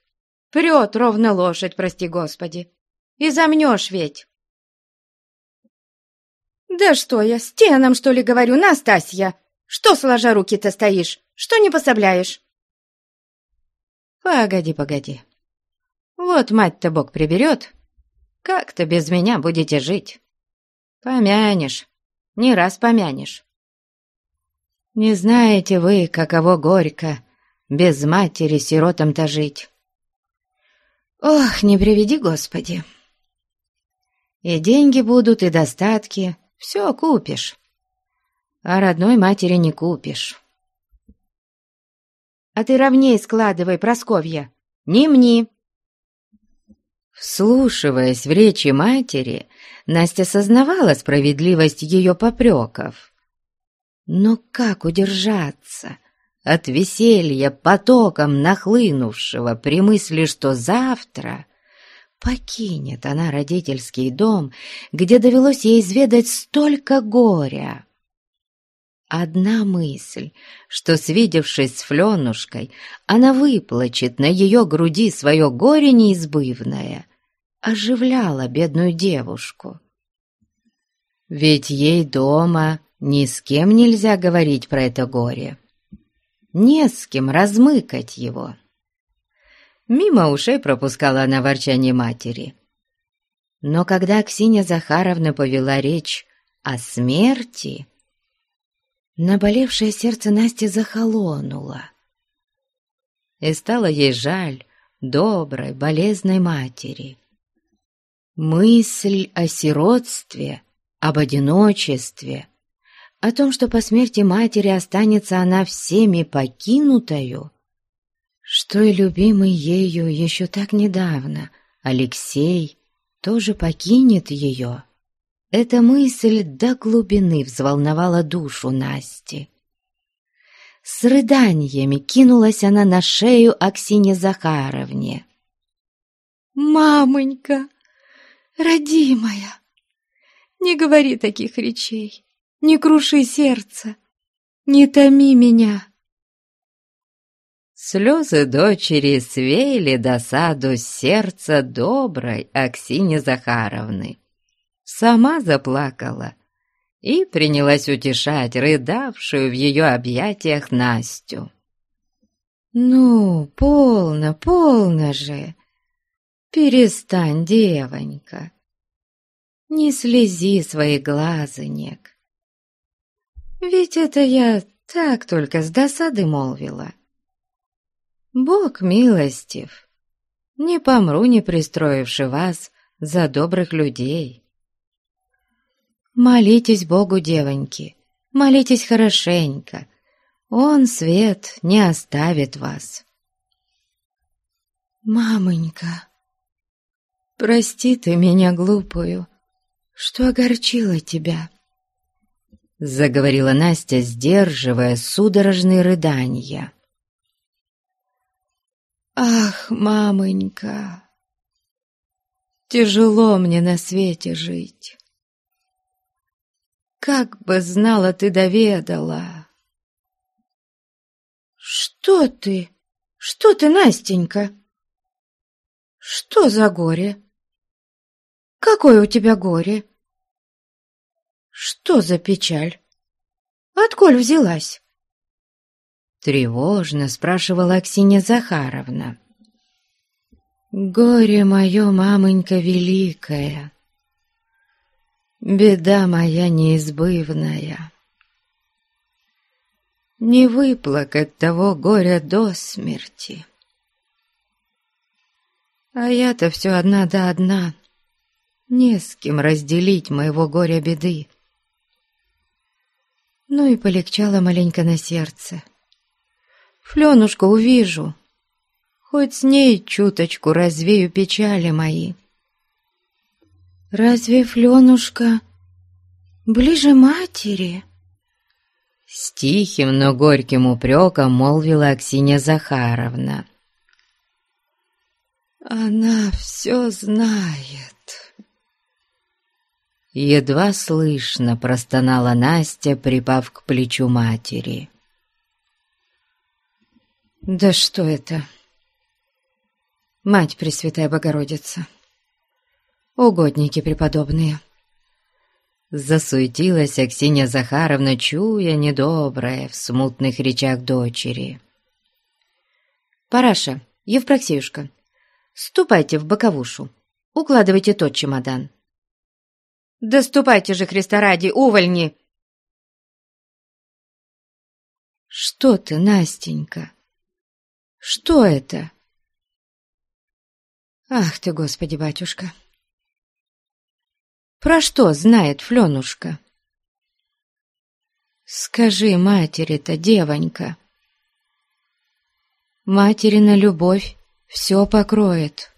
Прет ровно лошадь, прости господи. И замнешь ведь. Да что я, стенам, что ли, говорю, Настасья? Что, сложа руки-то стоишь? Что не пособляешь?» «Погоди, погоди. Вот мать-то Бог приберет. Как-то без меня будете жить. Помянешь, не раз помянешь. Не знаете вы, каково горько без матери сиротам-то жить. Ох, не приведи, Господи. И деньги будут, и достатки, все купишь а родной матери не купишь. А ты ровней складывай, Просковья, не мне. Вслушиваясь в речи матери, Настя сознавала справедливость ее попреков. Но как удержаться от веселья потоком нахлынувшего при мысли, что завтра покинет она родительский дом, где довелось ей изведать столько горя? Одна мысль, что, свидевшись с Фленушкой, она выплачет на ее груди свое горе неизбывное, оживляла бедную девушку. Ведь ей дома ни с кем нельзя говорить про это горе. Не с кем размыкать его. Мимо ушей пропускала она ворчание матери. Но когда Аксинья Захаровна повела речь о смерти, наболевшее сердце Насти захолонуло. И стало ей жаль доброй, болезной матери. Мысль о сиротстве, об одиночестве, о том, что по смерти матери останется она всеми покинутою, что и любимый ею еще так недавно, Алексей, тоже покинет ее. Эта мысль до глубины взволновала душу Насти. С рыданиями кинулась она на шею Аксине Захаровне. «Мамонька, родимая, не говори таких речей, не круши сердце, не томи меня!» Слезы дочери свеяли досаду сердца доброй Аксине Захаровны. Сама заплакала и принялась утешать рыдавшую в ее объятиях Настю. «Ну, полно, полно же! Перестань, девонька! Не слези свои глазынек! Ведь это я так только с досады молвила!» Бог милостив, не помру, не пристроивши вас за добрых людей. Молитесь Богу, девоньки, молитесь хорошенько, Он, свет, не оставит вас. Мамонька, прости ты меня глупую, что огорчила тебя. Заговорила Настя, сдерживая судорожные рыдания. Ах, мамонька, тяжело мне на свете жить. Как бы знала ты доведала. Что ты? Что ты, Настенька? Что за горе? Какое у тебя горе? Что за печаль? Отколь взялась? Тревожно спрашивала Аксинья Захаровна. «Горе мое, мамонька великая, беда моя неизбывная. Не выплакать того горя до смерти. А я-то все одна да одна, не с кем разделить моего горя беды. Ну и полегчало маленько на сердце. Фленушку увижу, хоть с ней чуточку развею печали мои. Разве Фленушка ближе матери?» С тихим, но горьким упреком молвила Аксинья Захаровна. «Она все знает». Едва слышно простонала Настя, припав к плечу матери. Да что это? Мать Пресвятая Богородица. Угодники преподобные. Засуетилась Аксинья Захаровна, чуя недоброе в смутных речах дочери. «Параша, Евпроксеюшка, ступайте в боковушу, укладывайте тот чемодан». «Да ступайте же, Христа ради, увольни!» «Что ты, Настенька?» Что это? Ах ты, Господи, батюшка! Про что знает Фленушка? Скажи матери-то, девонька. Материна любовь все покроет.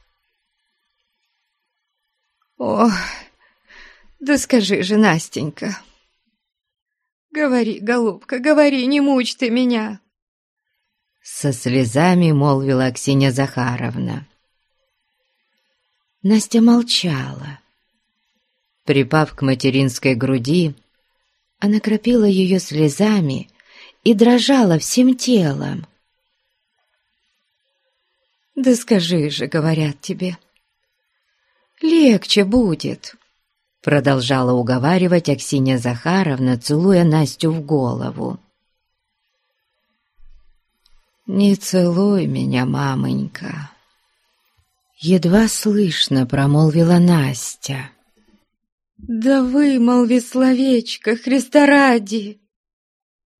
Ох, да скажи же, Настенька. Говори, голубка, говори, не мучь ты меня. Со слезами молвила Аксинья Захаровна. Настя молчала. Припав к материнской груди, она кропила ее слезами и дрожала всем телом. «Да скажи же, — говорят тебе, — легче будет. Продолжала уговаривать Аксинья Захаровна, целуя Настю в голову. «Не целуй меня, мамонька!» Едва слышно промолвила Настя. «Да вымолви словечко, Христа ради!»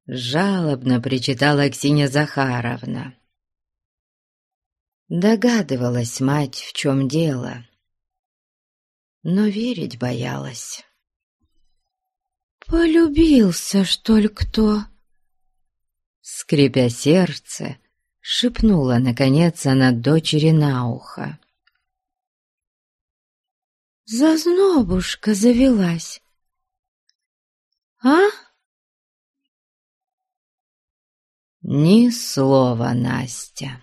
Жалобно причитала Аксинья Захаровна. Догадывалась мать, в чем дело, но верить боялась. «Полюбился, что ли, кто?» Скрипя сердце, шепнула, наконец, она дочери на ухо. «Зазнобушка завелась, а?» Ни слова, Настя.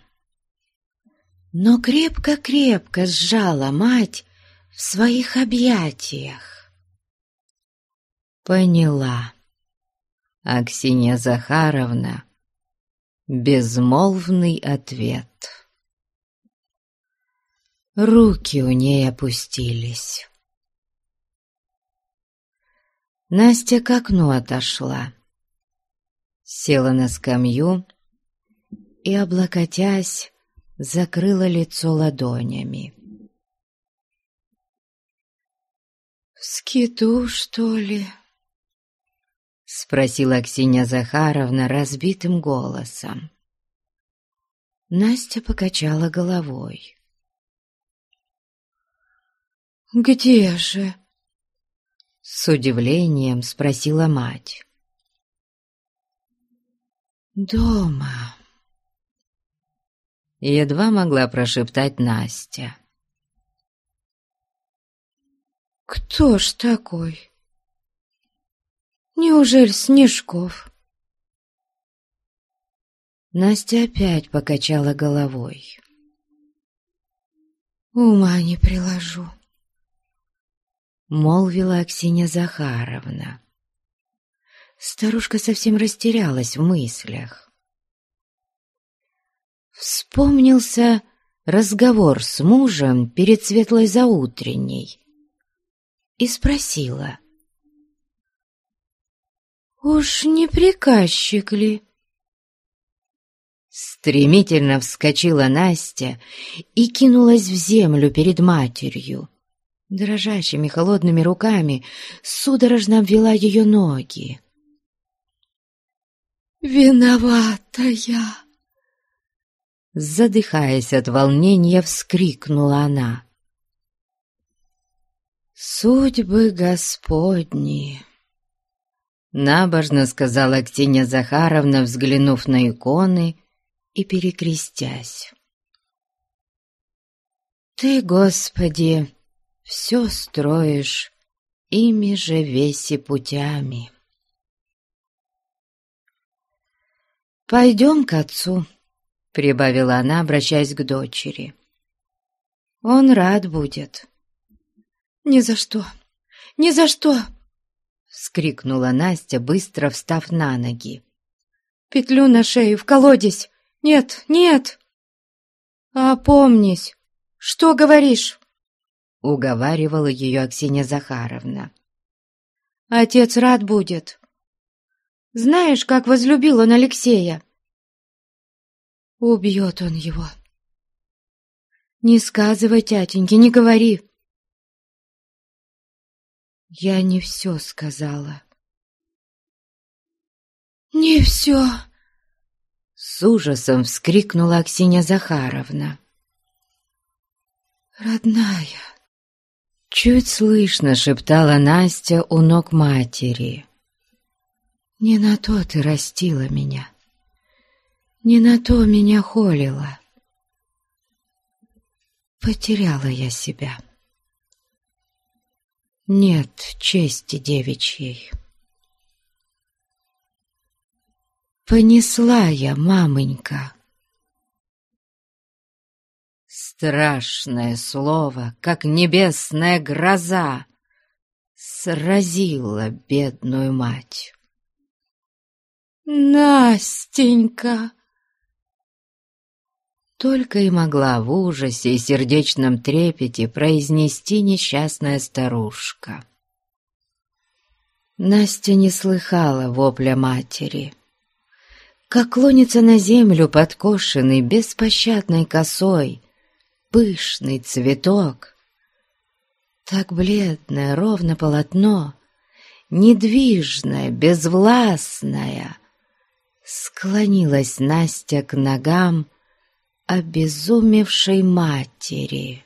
Но крепко-крепко сжала мать в своих объятиях. Поняла. Аксинья Захаровна безмолвный ответ. Руки у ней опустились. Настя к окну отошла, села на скамью и, облокотясь, закрыла лицо ладонями. «В скиту, что ли?» — спросила Ксения Захаровна разбитым голосом. Настя покачала головой. «Где же?» — с удивлением спросила мать. «Дома», — едва могла прошептать Настя. «Кто ж такой? Неужели Снежков?» Настя опять покачала головой. «Ума не приложу», — молвила Аксинья Захаровна. Старушка совсем растерялась в мыслях. Вспомнился разговор с мужем перед светлой заутренней и спросила. «Уж не приказчик ли?» Стремительно вскочила Настя и кинулась в землю перед матерью. Дрожащими холодными руками судорожно обвела ее ноги. «Виновата Задыхаясь от волнения, вскрикнула она. «Судьбы Господни!» Набожно сказала Ксения Захаровна, взглянув на иконы и перекрестясь. «Ты, Господи, все строишь ими же веси путями». «Пойдем к отцу», — прибавила она, обращаясь к дочери. «Он рад будет». «Ни за что! Ни за что!» — вскрикнула Настя, быстро встав на ноги. «Петлю на шею, в колодец! Нет, нет!» «Опомнись! Что говоришь?» — уговаривала ее Аксинья Захаровна. «Отец рад будет. Знаешь, как возлюбил он Алексея? Убьет он его. Не сказывай, тятеньке, не говори. Я не все сказала. Не все. С ужасом вскрикнула Аксинья Захаровна. Родная. Чуть слышно шептала Настя у ног матери. Не на то ты растила меня. Не на то меня холила. Потеряла я себя. Нет чести девичьей. Понесла я, мамонька. Страшное слово, как небесная гроза, сразила бедную мать. «Настенька!» Только и могла в ужасе и сердечном трепете произнести несчастная старушка. Настя не слыхала вопля матери. Как клонится на землю подкошенный беспощадной косой пышный цветок, так бледное, ровно полотно, недвижное, безвластное, склонилась Настя к ногам обезумевшей матери.